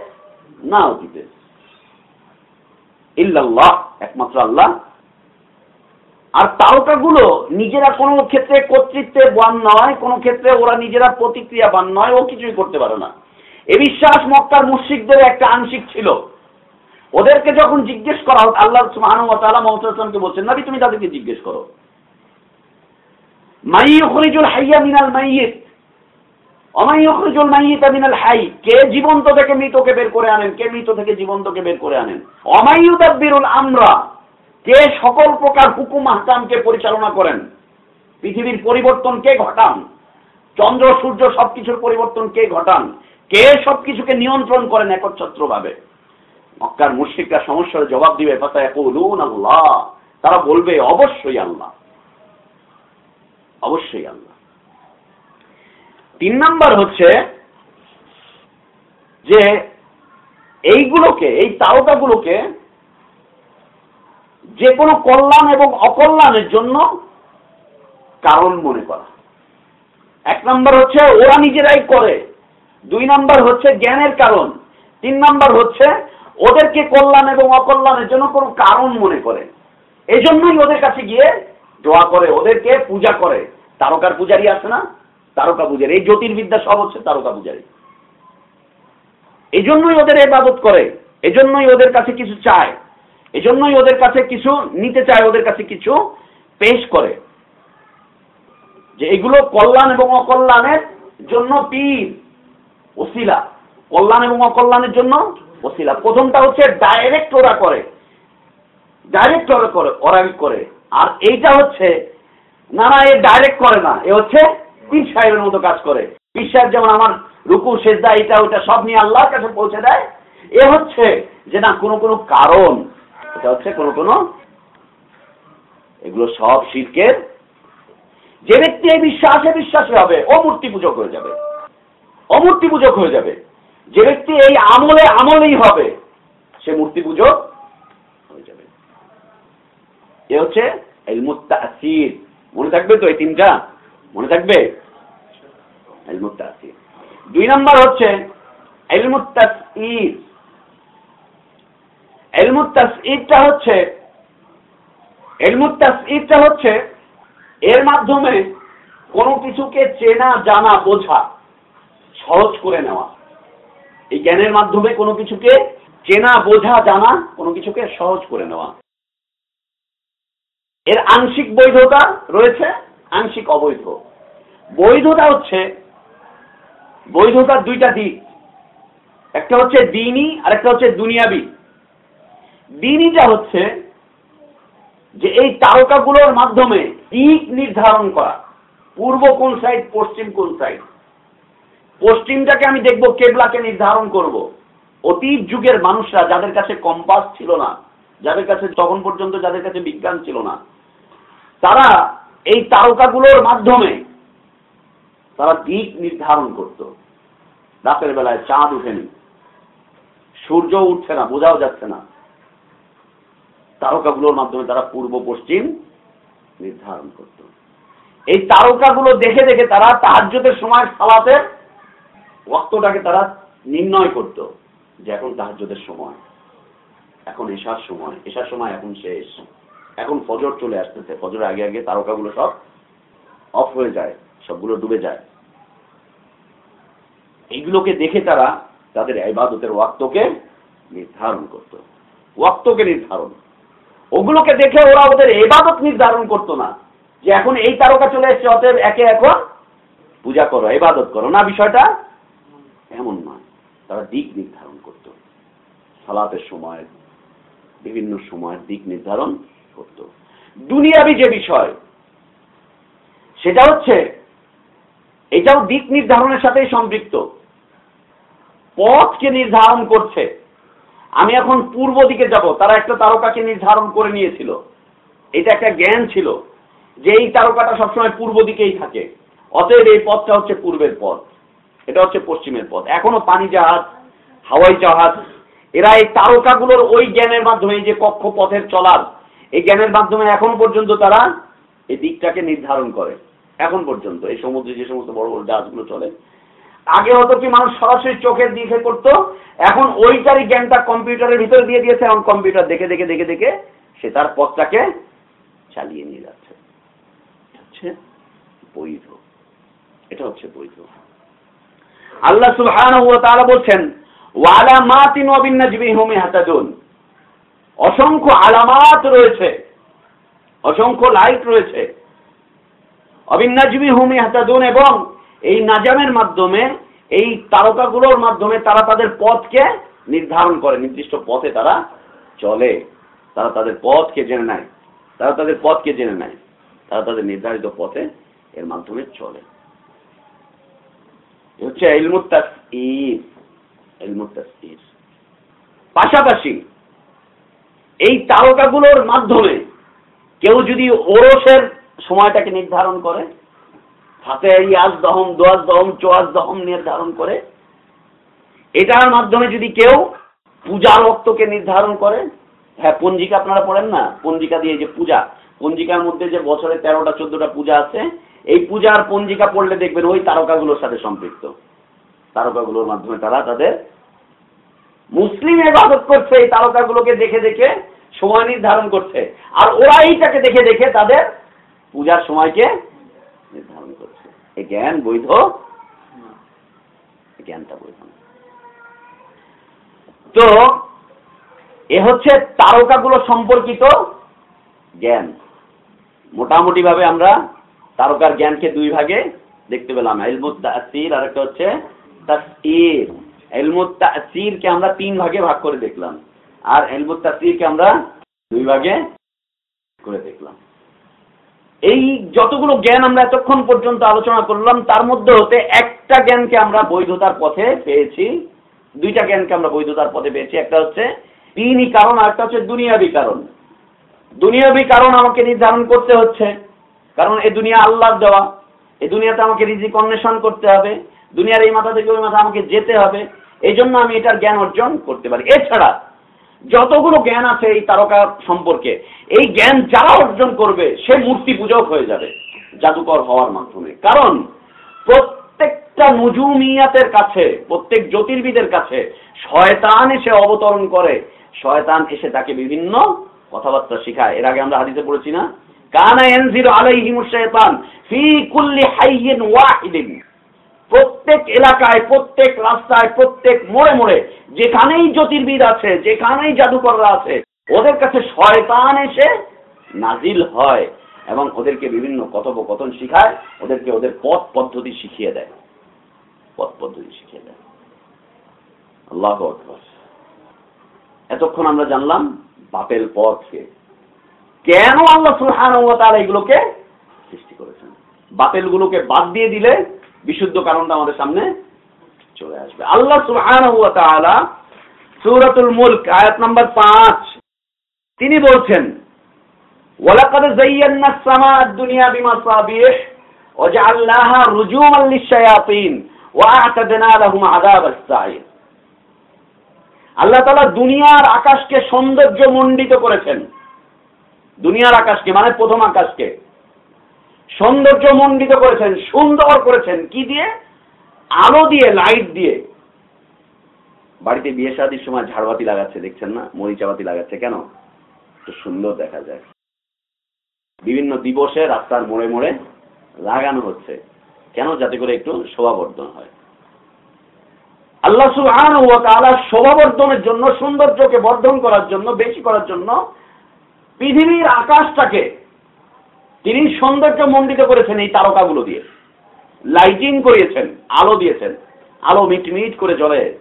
Speaker 3: না অতীতে। ইল্লাল্লাহ, একমাত্র আল্লাহ। আর তারকাগুলো নিজেরা কোনো ক্ষেত্রে কর্তৃত্বে বান নয়, কোনো ক্ষেত্রে ওরা নিজেরা প্রতিক্রিয়া বান নয়, ও কিছুই করতে পারে না। এ বিশ্বাস মক্কার মুশরিকদের একটা আংশিক ছিল। ওদেরকে যখন জিজ্ঞেস করা হোক, আল্লাহ তাআলা মুহাম্মদ বলছেন, নবী, তুমি তাদেরকে জিজ্ঞেস করো। মাই ইখরিজুল হাইয়া মিনাল মাইয়িত। অমাই ইখরিজুল মাইয়িতা কে জীবন্ত থেকে মৃতকে বের করে আনেন? কে মৃত থেকে জীবন্তকে বের করে আনেন? অমাই আমরা। কে সকল প্রকার হুকুম আহকামকে পরিচালনা করেন? পৃথিবীর পরিবর্তন কে ঘটান? চন্দ্র, সূর্য সবকিছুর পরিবর্তন কে ঘটান? কে সবকিছুকে নিয়ন্ত্রণ করেন একচ্ছত্র ভাবে মক্কার মুশরিকরা সমস্যার জবাব দিবে পাতা আল্লাহ। তারা বলবে, অবশ্যই আল্লাহ। অবশ্যই আল্লাহ। তিন নাম্বার হচ্ছে যে এইগুলোকে, এই তারকাগুলোকে যে কোনো কল্যাণ এবং অকল্যাণের জন্য কারণ মনে করা। এক নাম্বার হচ্ছে ওরা নিজেরাই করে। দুই নাম্বার হচ্ছে জ্ঞানের কারণ। তিন নাম্বার হচ্ছে ওদেরকে কল্যাণ এবং অকল্যাণের জন্য কোনো কারণ মনে করে। এই জন্যই ওদের কাছে গিয়ে দোয়া করে, ওদেরকে পূজা করে। তারকার পূজারি আছে না? তারকা পূজারি। এই জ্যোতির্বিদ্যা সব হচ্ছে তারকা পূজারি। এই জন্যই ওদের এবাদত করে, এজন্যই ওদের কাছে কিছু চায়, এজন্যই ওদের কাছে কিছু নিতে চায়, ওদের কাছে কিছু পেশ করে। যে এগুলো কল্যাণ এবং অকল্যাণের জন্য পীর ওসিলা। কল্যাণ এবং অকল্যাণের জন্য ওসিলা। প্রথমটা হচ্ছে ডাইরেক্ট ওরা করে। ডাইরেক্ট ওরা করে ওরা করে। আর এইটা হচ্ছে, না না, এ ডাইরেক্ট করে না, এ হচ্ছে পীর সাহেবের মতো কাজ করে। পীর সাহেব যেমন আমার রুকু, সেজদা এটা ওইটা সব নিয়ে আল্লাহর কাছে পৌঁছে দেয়। এ হচ্ছে যে, না, কোনো কোনো কারণ, এটা হচ্ছে কোনো কোনো, এগুলো সব শিল্পের যে ব্যক্তি এই বিশ্বাসে বিশ্বাসী হবে, ও মূর্তি পূজক হয়ে যাবে। অমূর্তি পূজক হয়ে যাবে। যে ব্যক্তি এই আমলে আমলেই হবে, সে মূর্তি পূজক এ হচ্ছে মনে থাকবে তো এই তিনটা? মনে থাকবে? দুই নাম্বার হচ্ছে হচ্ছে এর মাধ্যমে কোনো কিছুকে চেনা, জানা, বোঝা সহজ করে নেওয়া। এই জ্ঞানের মাধ্যমে কোনো কিছুকে চেনা, বোঝা, জানা কোনো কিছুকে সহজ করে নেওয়া। এর আংশিক বৈধতা রয়েছে, আংশিক অবৈধ। বৈধতা হচ্ছে, বৈধতার দুইটা দিক। একটা হচ্ছে দিনই আর একটা হচ্ছে দুনিয়াবি। দিনইটা হচ্ছে যে এই তারকাগুলোর মাধ্যমে দিক নির্ধারণ করা। পূর্ব কোন সাইড, পশ্চিম কোন সাইড। পশ্চিমটাকে আমি দেখব কেবলাকে নির্ধারণ করব। অতীত যুগের মানুষরা যাদের কাছে কম্পাস ছিল না, যাদের কাছে তখন পর্যন্ত যাদের কাছে বিজ্ঞান ছিল না তারা এই তারকাগুলোর মাধ্যমে তারা দিক নির্ধারণ করত। রাতের বেলায় চাঁদ উঠেনি। সূর্য উঠছে না, বোঝাও যাচ্ছে না। তারকাগুলোর মাধ্যমে তারা পূর্ব পশ্চিম নির্ধারণ করত। এই তারকাগুলো দেখে দেখে তারা তাহাজ্যতের সময় সালাতের রক্তটাকে তারা নির্ণয় করত যে এখন তাহাজ্যতের সময়, এখন এসার সময় এসার সময় এখন শেষ। এখন ফজর চলে আসতেছে। ফজর আগে আগে তারকাগুলো সব অফ হয়ে যায়, সবগুলো ডুবে যায়। এইগুলোকে দেখে তারা তাদের ইবাদতের ওয়াক্তকে নির্ধারণ করত। ওয়াক্তকে নির্ধারণ। ওগুলোকে দেখে ওরা ওদের এবাদত নির্ধারণ করতো না। যে এখন এই তারকা চলে এসছে, অতএব একে এখন পূজা করো এবাদত করো। না, বিষয়টা এমন নয়। তারা দিক নির্ধারণ করত। সালাতের সময়, বিভিন্ন সময়ের দিক নির্ধারণ করত। দুনিয়াবি যে বিষয়, সেটা হচ্ছে, এটাও দিক নির্ধারণের সাথেই সম্পৃক্ত। পথকে নির্ধারণ করছে। আমি এখন পূর্ব দিকে যাব, তারা একটা তারকাকে নির্ধারণ করে নিয়েছিল। এটা একটা জ্ঞান ছিল যে এই তারকাটা সবসময় পূর্ব দিকেই থাকে। অতএব এই পথটা হচ্ছে পূর্বের পথ। এটা হচ্ছে পশ্চিমের পথ। এখনও পানি জাহাজ, হাওয়াই জাহাজ, এরা এই তারকাগুলোর ওই জ্ঞানের মাধ্যমে যে কক্ষ পথের চলার এই জ্ঞানের মাধ্যমে এখন পর্যন্ত তারা এই দিকটাকে নির্ধারণ করে। এখন পর্যন্ত, এই সমুদ্রে যে সমস্ত বড় বড় জাহাজগুলো চলে। আগে হতো কি মানুষ সরাসরি চোখের দিকে করতো, এখন ওইটারই জ্ঞানটা কম্পিউটারের ভিতরে দিয়ে দিয়েছে, এখন কম্পিউটার দেখে দেখে দেখে দেখে সে তার পথটাকে চালিয়ে নিয়ে যাচ্ছে। বৈধ। এটা হচ্ছে বৈধ। আল্লাহ সুবহানাহু তাআলা বলছেন ওয়ালামাতিন ওয়া বিন্নাজমি হুম ইয়াহতাদুন অসংখ্য আলামাত রয়েছে, অসংখ্য লাইট রয়েছে। অবিন্নাজমি হুমি হাতাদুন এবং এই নাজামের মাধ্যমে, এই তারকাগুলোর মাধ্যমে তারা তাদের পথকে নির্ধারণ করে, নির্দিষ্ট পথে তারা চলে। তারা তাদের পথকে জেনে নেয়। তারা তাদের পথকে জেনে নেয়। তারা তাদের নির্ধারিত পথে এর মাধ্যমে চলে। হচ্ছে ইলমুত তাসঈর ইলমুত তাসঈর পাশাপাশি এই তারকাগুলোর মাধ্যমে কেউ যদি ওরসের সময়টাকে নির্ধারণ করে, হাতে ইয়াজ দহম দোয়াজ দহম চোয়াজ দহম নির্ধারণ করে, এটার মাধ্যমে যদি কেউ পূজার রক্তকে নির্ধারণ করে হ্যাঁ পঞ্জিকা আপনারা পড়েন না? পঞ্জিকা দিয়ে যে পূজা, পঞ্জিকার মধ্যে যে বছরে তেরোটা, চোদ্দটা পূজা আছে, এই পূজার পঞ্জিকা পড়লে দেখবেন ওই তারকাগুলোর সাথে সম্পৃক্ত। তারকাগুলোর মাধ্যমে তারা তাদের মুসলিম এবাদত করছে এই তারকাগুলোকে দেখে দেখে সময় নির্ধারণ করছে। আর ওরা এইটাকে দেখে দেখে তাদের পূজার সময়কে নির্ধারণ করছে। এই জ্ঞান বৈধ জ্ঞানটা বৈধ তো এ হচ্ছে তারকাগুলো সম্পর্কিত জ্ঞান। মোটামুটি ভাবে আমরা তারকার জ্ঞানকে দুই ভাগে দেখতে পেলাম। তাসির আর একটা হচ্ছে তাসইর এলমুত তাসিরকে আমরা তিন ভাগে ভাগ করে দেখলাম। আর এলমুত তাসিরকে আমরা দুই ভাগে করে দেখলাম। এই যতগুলো জ্ঞান আমরা এতক্ষণ পর্যন্ত আলোচনা করলাম, তার মধ্যে হতে একটা জ্ঞানকে আমরা বৈধতার পথে পেয়েছি। দুইটা জ্ঞানকে আমরা বৈধতার পথে পেয়েছি। একটা হচ্ছে তিনই কারণ, আর একটা হচ্ছে দুনিয়াবি কারণ। দুনিয়াবি কারণ আমাকে নির্ধারণ করতে হচ্ছে, কারণ এ দুনিয়া আল্লাহর দেওয়া। এ দুনিয়াতে আমাকে রিজিক অন্বেষণ করতে হবে। দুনিয়ার এই মাথা থেকে ওই মাথা আমাকে যেতে হবে। এই জন্য আমি এটার জ্ঞান অর্জন করতে পারি। এছাড়া যতগুলো জ্ঞান আছে এই তারকা সম্পর্কে, এই জ্ঞান যারা অর্জন করবে, সে মূর্তি পূজক হয়ে যাবে, জাদুকর হওয়ার মাধ্যমে। কারণ প্রত্যেকটা নুজুমিয়াতের কাছে, প্রত্যেক জ্যোতির্বিদের কাছে শয়তান এসে অবতরণ করে। শয়তান এসে তাকে বিভিন্ন কথাবার্তা শেখায়। এর আগে আমরা হাদিসে পড়েছি না? কানা ইয়ানজিরু আলাইহিমুশ শাইতান ফি কুল্লি হাইয়িন ওয়াহিদিন। প্রত্যেক এলাকায়, প্রত্যেক রাস্তায়, প্রত্যেক মোড়ে মোড়ে, যেখানেই জ্যোতির্বিদ আছে, যেখানেই জাদুকররা আছে, ওদের কাছে শয়তান এসে নাজিল হয় এবং ওদেরকে বিভিন্ন কথোপকথন শিখায়, ওদেরকে ওদের পথ পদ্ধতি শিখিয়ে দেয়। পথ পদ্ধতি শিখিয়ে দেয়। আল্লাহ এতক্ষণ আমরা জানলাম বাপের পথকে। কেন আল্লাহ সুলহান এগুলোকে সৃষ্টি করেছেন? বাপেল গুলোকে বাদ দিয়ে দিলে বিশুদ্ধ কারণটা আমাদের সামনে চলে আসবে। আল্লাহ সুলহান সুরাতুল মুলক, আয়াত নাম্বার পাঁচ, তিনি বলছেন দুনিয়ার আকাশকে সৌন্দর্য মণ্ডিত করেছেন। দুনিয়ার আকাশকে মানে প্রথম আকাশকে। সৌন্দর্য মণ্ডিত করেছেন, সুন্দর করেছেন। কি দিয়ে? আলো দিয়ে লাইট দিয়ে। বাড়িতে বিয়ে শাদির সময় ঝাড়বাতি লাগাচ্ছে, দেখছেন না? মরিচাবাতি লাগাচ্ছে কেন? একটু সুন্দর দেখা যায়। বিভিন্ন দিবসে রাস্তার মোড়ে মোড়ে লাগানো হচ্ছে। কেন? যাতে করে একটু শোভাবর্ধন হয়। আল্লাহ সুবহান ও তাআলা শোভাবর্ধনের জন্য, সৌন্দর্যকে বর্ধন করার জন্য, বেশি করার জন্য পৃথিবীর আকাশটাকে তিনি সৌন্দর্য মণ্ডিত করেছেন এই তারকাগুলো দিয়ে। লাইটিং করিয়েছেন, আলো দিয়েছেন, আলো মিটমিট করে জ্বলে।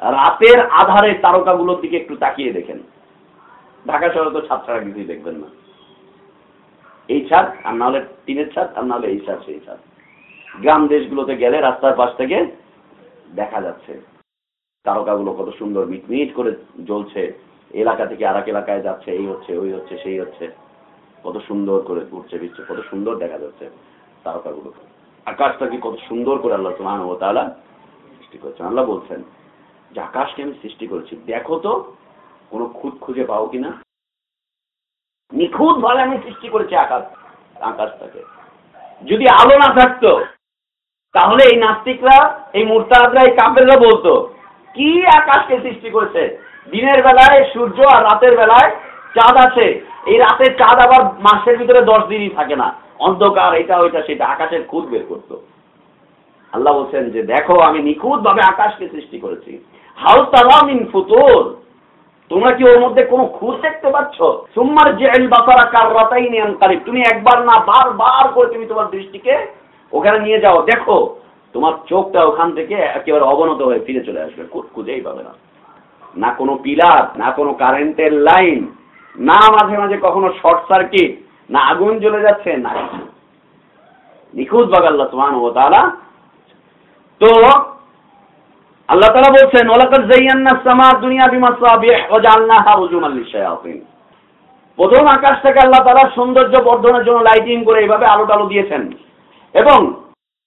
Speaker 3: রাতের আধারে তারকাগুলোর দিকে একটু তাকিয়ে দেখেন। ঢাকা শহরে তো ছাদ ছাড়া কিছুই দেখবেন না। এই ছাদ, আর নাহলে টিনের ছাদ, আর নাহলে এই ছাদ, সেই ছাদ। গ্রাম দেশগুলোতে গেলে রাস্তার পাশ থেকে দেখা যাচ্ছে। তারকাগুলো কত সুন্দর মিটমিট করে জ্বলছে। এলাকা থেকে আর এলাকায় যাচ্ছে, এই হচ্ছে, ওই হচ্ছে, সেই হচ্ছে। কত সুন্দর করে উঠছে, বিচ্ছে, কত সুন্দর দেখা যাচ্ছে তারকাগুলো আকাশটাকে কত সুন্দর করে আল্লাহ সুবহান ও তাআলা সৃষ্টি করেছেন। আল্লাহ বলছেন, যে আকাশকে আমি সৃষ্টি করেছি, দেখো তো, কোনো খুঁত খুঁজে পাও কিনা? নিখুঁত ভাবে আমি সৃষ্টি করেছি আকাশ, আকাশটাকে। যদি আলো না থাকতো, তাহলে এই নাস্তিকরা, এই মুরতাদরা, এই কাপেররা বলতো, কি আকাশকে সৃষ্টি করেছে? দিনের বেলায় সূর্য আর রাতের বেলায় চাঁদ আছে। এই রাতের চাঁদ আবার মাসের ভিতরে দশ দিনই থাকে না। অন্ধকার, এটা, ওইটা, সেটা, আকাশের খুদ বের করতো। আল্লাহ বলছেন যে, দেখো, আমি নিখুঁত ভাবে আকাশকে সৃষ্টি করেছি। হাউ তালামিন ফুতুর। তোমরা কি ওর মধ্যে কোনো খুঁত দেখতে পাচ্ছ? সুম্মার যে বাসারা কার রতাই নিয়ান কারিব তুমি একবার না, বারবার করে তুমি তোমার দৃষ্টিকে ওখানে নিয়ে যাও। দেখো, তোমার চোখটা ওখান থেকে একেবারে অবনত হয়ে ফিরে চলে আসবে। খুঁজেই পাবে না। না কোনো পিলার, না কোনো কারেন্টের লাইন না মাঝে মাঝে কখনো শর্ট সার্কিট, না আগুন জ্বলে যাচ্ছে, না নিখুঁত বাগ আল্লাহ সুবহান ও তাআলা তো আল্লাহ তাআলা বলছেন প্রথম আকাশটাকে আল্লাহ তাআলা সৌন্দর্য বর্ধনের জন্য লাইটিং করে এইভাবে আলো টালো দিয়েছেন। এবং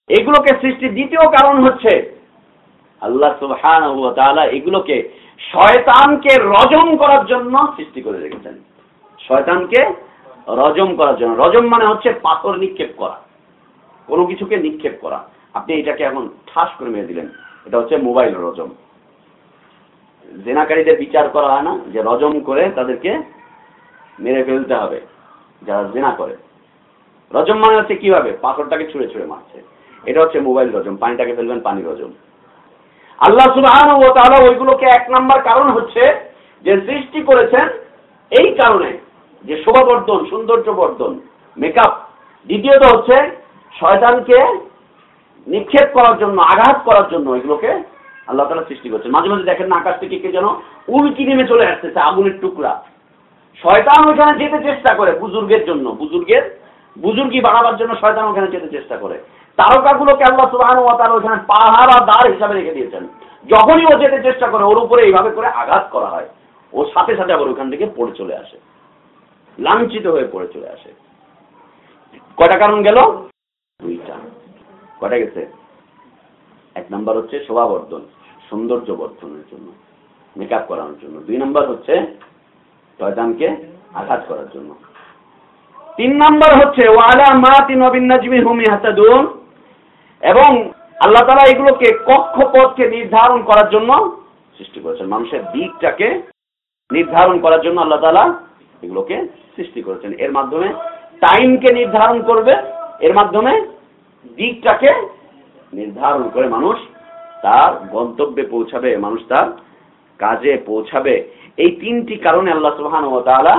Speaker 3: এগুলোকে সৃষ্টির দ্বিতীয় কারণ হচ্ছে আল্লাহ তাআলা এগুলোকে শয়তানকে রজম করার জন্য সৃষ্টি করে রেখেছেন। শয়তানকে রজম করার জন্য। রজম মানে হচ্ছে পাথর নিক্ষেপ করা। কোনো কিছুকে নিক্ষেপ করা। আপনি এটাকে এখন ঠাস করে মেরে দিলেন। এটা হচ্ছে মোবাইল রজম। জেনাকারীদের বিচার করা হয় না যে রজম করে তাদেরকে মেরে ফেলতে হবে, যারা জেনা করে। রজম মানে হচ্ছে কীভাবে? পাথরটাকে ছুঁড়ে ছুঁড়ে মারছে। এটা হচ্ছে মোবাইল রজম। পানিটাকে ফেলবেন, পানি রজম। আল্লাহ সুবহান ও তাআলা ওইগুলোকে এক নাম্বার কারণ হচ্ছে যে সৃষ্টি করেছেন এই কারণে যে শোভাবর্ধন সৌন্দর্য বর্ধন মেকআপ দ্বিতীয়ত হচ্ছে শয়তানকে নিক্ষেপ করার জন্য, আঘাত করার জন্য এগুলোকে আল্লাহ তালা সৃষ্টি করছেন। মাঝে মাঝে দেখেন না আকাশ থেকে কে যেন উল্কি নেমে চলে আসতেছে, আগুনের টুকরা। শয়তান ওখানে যেতে চেষ্টা করে বুজুর্গের জন্য, বুজুর্গের বুজুর্গি বাড়াবার জন্য শয়তান ওখানে যেতে চেষ্টা করে। তারকাগুলোকে আল্লাহ সুবাহ তার ওখানে পাহারা দ্বার হিসাবে রেখে দিয়েছেন? যখনই ও যেতে চেষ্টা করে, ওর উপরে এইভাবে করে আঘাত করা হয় ও সাথে সাথে আবার ওখান থেকে পড়ে চলে আসে। লাঞ্ছিত হয়ে পড়ে চলে আসে। কয়টা কারণ গেল? দুইটা। কয়টা গেছে? এক নাম্বার হচ্ছে শোভাবর্ধন সৌন্দর্য বর্ধনের জন্য মেকআপ করানোর জন্য। দুই নাম্বার হচ্ছে শয়তানকে আঘাত করার জন্য। তিন নাম্বার হচ্ছে, ওয়ালা মা তিন অবিন্নাজমি হুমি হাসাদুন এবং আল্লাহ তারা এগুলোকে কক্ষপথকে নির্ধারণ করার জন্য সৃষ্টি করেছেন। মানুষের দিকটাকে নির্ধারণ করার জন্য আল্লাহ তালা এগুলোকে সৃষ্টি করেছেন। এর মাধ্যমে টাইমকে নির্ধারণ করবে, এর মাধ্যমে দিকটাকে নির্ধারণ করে মানুষ তার গন্তব্যে পৌঁছাবে, মানুষ তার কাজে পৌঁছাবে। এই তিনটি কারণে আল্লাহ সুবহান ও তাআলা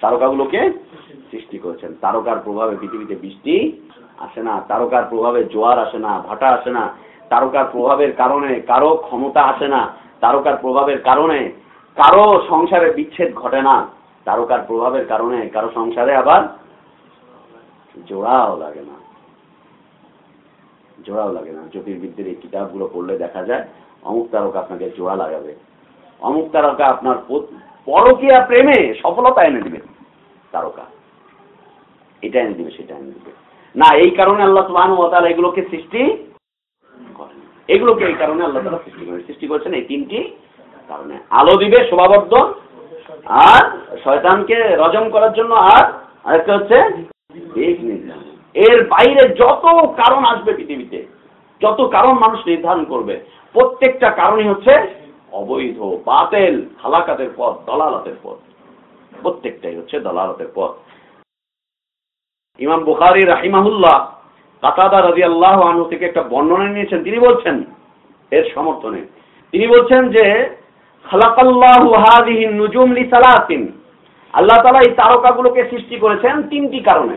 Speaker 3: তারকাগুলোকে সৃষ্টি করেছেন। তারকার প্রভাবে পৃথিবীতে বৃষ্টি আসে না, তারকার প্রভাবে জোয়ার আসে না, ভাটা আসে না, তারকার প্রভাবের কারণে কারও ক্ষমতা আসে না, তারকার প্রভাবের কারণে কারও সংসারে বিচ্ছেদ ঘটে না, তারকার প্রভাবের কারণে কারও সংসারে আবার জোড়াও লাগে না। জোড়াও লাগে না। জ্যোতির্বিদ্যের এই কিতাবগুলো পড়লে দেখা যায়, অমুক তারকা আপনাকে জোড়া লাগাবে। অমুক তারকা আপনার পরকিয়া প্রেমে সফলতা এনে দিবে। তারকা। এটা এনে দিবে, সেটা এনে দিবে। না, এই কারণে আল্লাহ সুবহান তাআলা এগুলোকে সৃষ্টি করেন। এগুলোকে এই কারণে আল্লাহ তাআলা সৃষ্টি করেন, সৃষ্টি করেছেন এই তিনটি কারণে। আলো দিবে, শোভাবদ্ধ, আর শয়তানকে রজম করার জন্য আর আরেকটা হচ্ছে এর বাইরে যত কারণ আসবে পৃথিবীতে, যত কারণ মানুষ নির্ধারণ করবে, প্রত্যেকটা কারণই হচ্ছে অবৈধ, বাতেল, হালাকাতের পথ, দলালতের পথ। প্রত্যেকটাই হচ্ছে দলালতের পথ। ইমাম বুখারি রাহিমাহুল্লাহ কাতাদা রাজি আল্লাহ আনু থেকে একটা বর্ণনা নিয়েছেন। তিনি বলছেন, এর সমর্থনে, তিনি বলছেন যে নুজুম আল্লাহ তাআলা এই তারকাগুলোকে সৃষ্টি করেছেন তিনটি কারণে।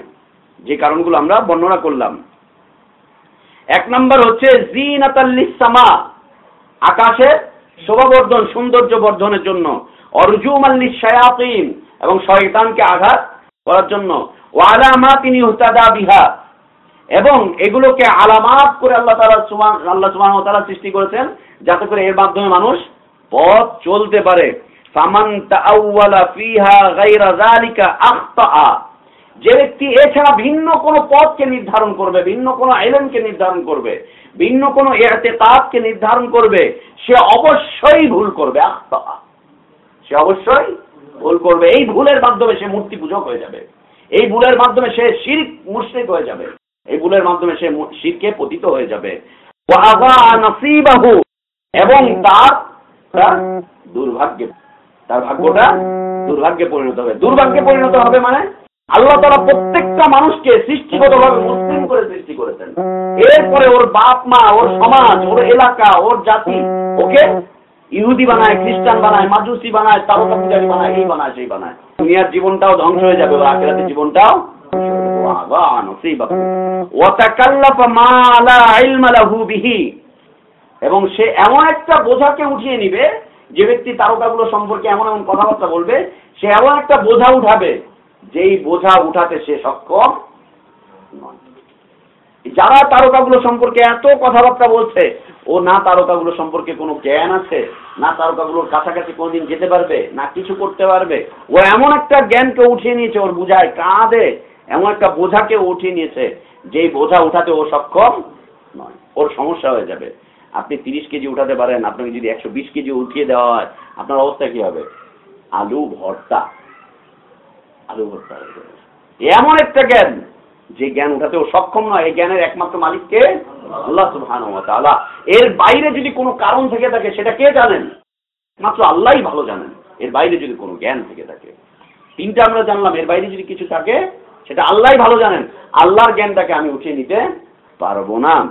Speaker 3: যে কারণগুলো আমরা বর্ণনা করলাম। এক নম্বর হচ্ছে জিনাতাল্লিস সামা আকাশের শোভাবর্ধন সৌন্দর্য বর্ধনের জন্য অর্জুম আল্লিস এবং শয়তানকে আঘাত করার জন্য। ওয়ালামা তিনি হুতাদা বিহা। এবং এগুলোকে আলামাত করে আল্লাহ তালা সুমান আল্লাহ সুমান তালা সৃষ্টি করেছেন যাতে করে এর মাধ্যমে মানুষ পথ চলতে পারে। ফিহা যে ব্যক্তি এছাড়া ভিন্ন কোনো পথকে নির্ধারণ করবে, ভিন্ন কোনো আইলেনকে নির্ধারণ করবে, ভিন্ন কোন কোনো এতেকাতকে নির্ধারণ করবে, সে অবশ্যই ভুল করবে আখতা সে অবশ্যই ভুল করবে। এই ভুলের মাধ্যমে সে মূর্তি পূজক হয়ে যাবে। এই ভুলের মাধ্যমে সে শির্ক মুশরিক হয়ে যাবে। এই ভুলের মাধ্যমে সে শিরকে পতিত হয়ে যাবে। এবং তার দুর্ভাগ্যে, তার ভাগ্যটা দুর্ভাগ্যে পরিণত হবে। দুর্ভাগ্যে পরিণত হবে মানে আল্লাহ তারা প্রত্যেকটা মানুষকে সৃষ্টিগতভাবে মুসলিম করে সৃষ্টি করেছেন। এরপরে ওর বাপ মা ওর সমাজ, ওর এলাকা, ওর জাতি ওকে ইহুদি বানায় খ্রিস্টান বানায় মাজুসি বানায় তারকা পূজারী বানায় এই বানায় সেই বানায়। দুনিয়ার জীবনটাও ধ্বংস হয়ে যাবে ওর আখেরাতের জীবনটাও এবং সে এমন একটা বোঝাকে উঠিয়ে নিবে যে ব্যক্তি তারকাগুলো সম্পর্কে এমন এমন কথাবার্তা বলবে সে এমন একটা বোঝা উঠাবে যেই বোঝা উঠাতে সে সক্ষম নয়। যারা তারকাগুলো সম্পর্কে এত কথাবার্তা বলছে ও না তারকাগুলো সম্পর্কে কোনো জ্ঞান আছে? না তারকাগুলোর কাছাকাছি কোনোদিন যেতে পারবে? না কিছু করতে পারবে? ও এমন একটা জ্ঞানকে উঠিয়ে নিয়েছে, ওর বুঝায় কাঁধে এমন একটা বোঝাকে উঠিয়ে নিয়েছে, যেই বোঝা উঠাতে ও সক্ষম নয়। ওর সমস্যা হয়ে যাবে। আপনি তিরিশ কেজি উঠাতে পারেন, আপনাকে যদি একশো বিশ কেজি উঠিয়ে দেওয়া হয়, আপনার অবস্থা কি হবে? আলু ভর্তা। আলু ভর্তা এমন একটা জ্ঞান। যে জ্ঞান উঠাতে ও সক্ষম নয়, এই জ্ঞানের একমাত্র মালিককে আল্লাহ সুবহানাহু ওয়া তাআলা। এর বাইরে যদি কোনো কারণ থেকে থাকে, সেটা কে জানেন? মাত্র আল্লাহই ভালো জানেন, এর বাইরে যদি কোনো জ্ঞান থেকে থাকে। তিনটা আমরা জানলাম, এর বাইরে যদি কিছু থাকে, সেটা আল্লাহ ভালো জানেন। আল্লাহর জ্ঞানটাকে আমি উঠিয়ে নিতে পারব না।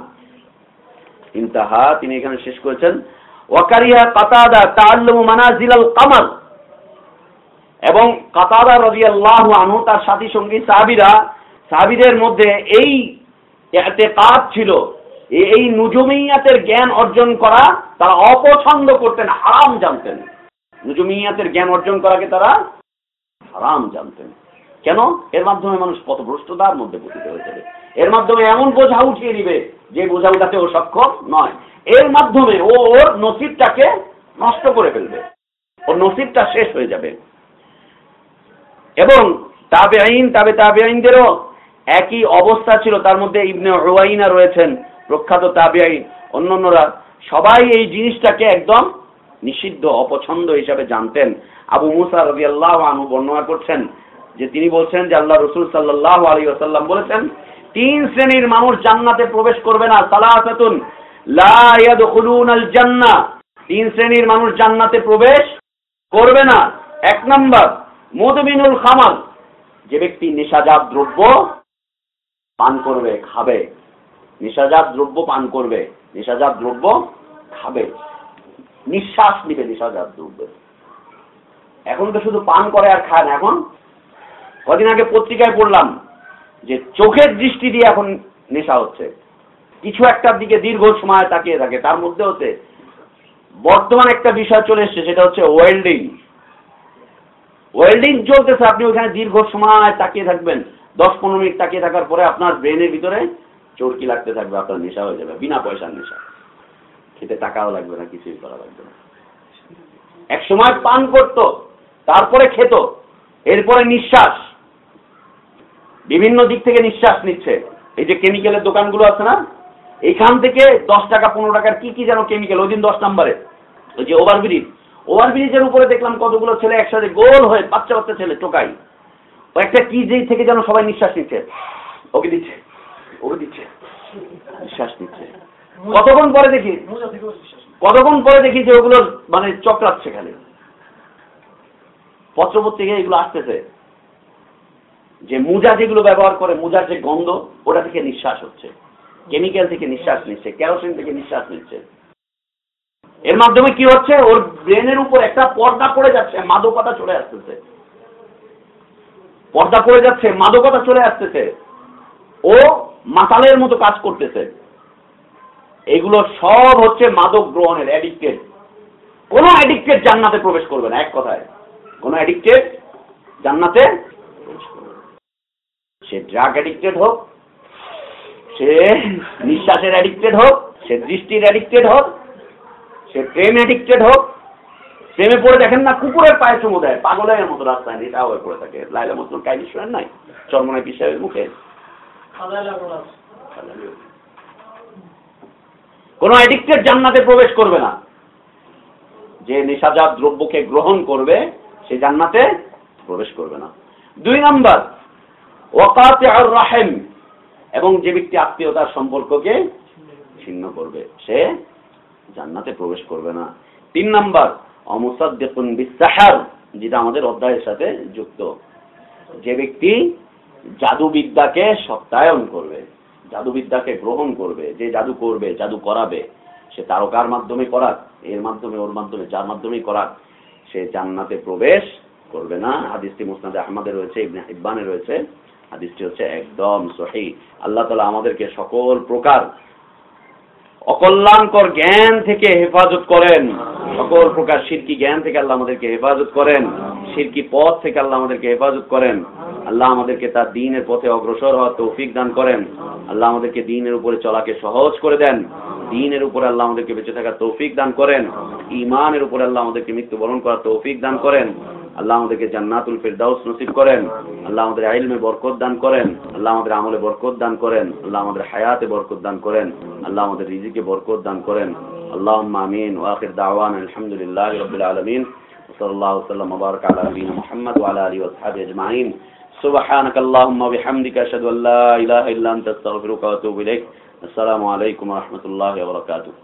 Speaker 3: ইন্তাহা, তিনি এখানে শেষ করেছেন। ওয়াকারিয়া কাতাদা তাআল্লুমু মানাজিলাল কামাল। এবং কাতাদা রাদিয়াল্লাহু আনহু, তার সাথী সঙ্গী সাহাবীরা সাহাবীদের মধ্যে এই ইতিকাদ ছিল এই নুজুমিয়াতের জ্ঞান অর্জন করা তারা অপছন্দ করতেন, হারাম জানতেন। নুজুমিয়াতের জ্ঞান অর্জন করাকে তারা হারাম জানতেন। কেন? এর মাধ্যমে মানুষ পথভ্রষ্টতার মধ্যে পতিত হয়ে যাবে। এর মাধ্যমে এমন বোঝা উঠিয়ে নিবে যে বোঝা উঠাতে ও সক্ষম নয়। এর মাধ্যমে ও ওর নসিবটাকে নষ্ট করে ফেলবে। ওর নসিবটা শেষ হয়ে যাবে। এবং তাবে আইন তাবে তাবে আইনদেরও একই অবস্থা ছিল। তার মধ্যে ইবনে রুয়াইনা রয়েছেন, প্রখ্যাত তাবে আইন অন্যান্যরা সবাই এই জিনিসটাকে একদম নিষিদ্ধ, অপছন্দ হিসাবে জানতেন। আবু মুসা রবি আল্লাহ আনু বর্ণনা করছেন যে তিনি বলছেন যে আল্লাহ রসুল সাল্লাহ আলী আসাল্লাম বলেছেন, তিন শ্রেণির মানুষ জান্নাতে প্রবেশ করবে না। ইয়াদখুলুনাল জান্নাহ তিন শ্রেণির মানুষ জান্নাতে প্রবেশ করবে না। এক নম্বর মধুমিনুল খামাল। যে ব্যক্তি নেশাজাত দ্রব্য পান করবে, খাবে। নেশাজাত দ্রব্য পান করবে, নেশাজাত দ্রব্য খাবে। নিঃশ্বাস নিবে নেশাজাত দ্রব্য এখন তো শুধু পান করে আর খায় না, এখন কদিন আগে পত্রিকায় পড়লাম যে চোখের দৃষ্টি দিয়ে এখন নেশা হচ্ছে। কিছু একটার দিকে দীর্ঘ সময় তাকিয়ে থাকে, তার মধ্যে হচ্ছে বর্তমান একটা বিষয় চলে এসছে, সেটা হচ্ছে ওয়েল্ডিং ওয়েল্ডিং চলতেছে, আপনি ওখানে দীর্ঘ সময় তাকিয়ে থাকবেন। দশ পনেরো মিনিট তাকিয়ে থাকার পরে আপনার ব্রেনের ভিতরে চরকি লাগতে থাকবে, আপনার নেশা হয়ে যাবে, বিনা পয়সার নেশা। খেতে টাকাও লাগবে না, কিছুই করা লাগবে না। এক সময় পান করত, তারপরে খেত, এরপরে নিঃশ্বাস। বিভিন্ন দিক থেকে নিঃশ্বাস নিচ্ছে। এই যে কেমিক্যালের দোকানগুলো আছে না, এখান থেকে দশ টাকা, পনেরো টাকার কি কি যেন কেমিক্যাল ওই দিন দশ নম্বরে, ওই যে ওভারব্রিজ ওভারব্রিজের উপরে দেখলাম কতগুলো ছেলে একসাথে গোল হয়ে বাচ্চা বাচ্চা ছেলে টোকাই। একটা কি যে থেকে যেন সবাই নিঃশ্বাস নিচ্ছে। ওকে দিচ্ছে ওকে দিচ্ছে, নিঃশ্বাস নিচ্ছে। কতক্ষণ পরে দেখি, কতক্ষণ পরে দেখি যে ওগুলো মানে চক্রাচ্ছে খালি। পত্রপত্রিকা এগুলো আসতেছে। যে মুজা যেগুলো ব্যবহার করে, মুজার যে গন্ধ, ওটা থেকে নিঃশ্বাস হচ্ছে। কেমিক্যাল থেকে নিঃশ্বাস নিচ্ছে, ক্যারোসিন থেকে নিঃশ্বাস নিচ্ছে। এর মাধ্যমে কি হচ্ছে? ওর ব্রেনের উপর একটা পর্দা পড়ে যাচ্ছে, মাদকতা চলে আসতেছে। পর্দা পড়ে যাচ্ছে, মাদকতা চলে আসতেছে। ও মাতালের মতো কাজ করতেছে। এগুলো সব হচ্ছে মাদক গ্রহণের অ্যাডিক্টেড কোন অ্যাডিক্টেড জান্নাতে প্রবেশ করবে না, এক কথায়। কোন অ্যাডিক্টেড জান্নাতে প্রবেশ করবে সে ড্রাগ অ্যাডিক্টেড হোক, সে নিঃশ্বাসের অ্যাডিক্টেড হোক, সে দৃষ্টির অ্যাডিক্টেড হোক, সে প্রেম অ্যাডিক্টেড হোক প্রেমে পড়ে দেখেন না, কুকুরের পায়ে চুমু দেয়, পাগলের মতো রাস্তায় নেশা হয়ে পড়ে থাকে। লাইলা মতন কাহিনী শোনেন নাই? চরমনায় পিসাবের মুখে? কোন অ্যাডিক্টেড জান্নাতে প্রবেশ করবে না। যে নেশাজাত দ্রব্যকে গ্রহণ করবে, সে জান্নাতে প্রবেশ করবে না। দুই নাম্বার ওয়াকাতে আর রাহেম, এবং যে ব্যক্তি আত্মীয়তার সম্পর্ককে ছিন্ন করবে, সে জান্নাতে প্রবেশ করবে না। তিন নাম্বার অমুসাদ্দেকুন যেটা আমাদের অধ্যায়ের সাথে যুক্ত। যে ব্যক্তি জাদুবিদ্যাকে সত্যায়ন করবে, জাদুবিদ্যাকে গ্রহণ করবে, যে জাদু করবে, জাদু করাবে, সে তারকার মাধ্যমে করাক, এর মাধ্যমে, ওর মাধ্যমে, যার মাধ্যমেই করাক, সে জান্নাতে প্রবেশ করবে না। হাদিসটি মুসনাদে আহমদে রয়েছে, ইবনে হিব্বানে রয়েছে। হাদিসটি হচ্ছে একদম সহি আল্লাহ তালা আমাদেরকে সকল প্রকার অকল্যাণকর জ্ঞান থেকে হেফাজত করেন। সকল প্রকার শিরকি জ্ঞান থেকে আল্লাহ আমাদেরকে হেফাজত করেন। শিরকি পথ থেকে আল্লাহ আমাদেরকে হেফাজত করেন। আল্লাহ আমাদেরকে তার দিনের পথে অগ্রসর হওয়ার তৌফিক দান করেন। আল্লাহ আমাদেরকে দিনের উপরে চলাকে সহজ করে দেন। দিনের উপরে আল্লাহ আমাদেরকে বেঁচে থাকার তৌফিক দান করেন। ইমানের উপরে আল্লাহ আমাদেরকে মৃত্যুবরণ করার তৌফিক দান করেন। আল্লাহ আমাদেরকে জান্নাতুল ফেরদাউস নসিব করেন আল্লাহ আমাদের আইলমে বরকত দান করেন আল্লাহ আমাদের আমলে বরকত দান করেন আল্লাহ আমাদের হায়াতে বরকত দান করেন আল্লাহ আমাদের রিজিকে বরকত দান করেন আল্লাহ আমিন ওয়াখির দাওয়ান আলহামদুলিল্লাহ রবিল আলমিন وصلى الله وسلم وبارك على نبينا محمد وعلى اله واصحابه اجمعين سبحانك اللهم وبحمدك اشهد ان لا اله الا انت استغفرك واتوب اليك السلام عليكم ورحمه الله وبركاته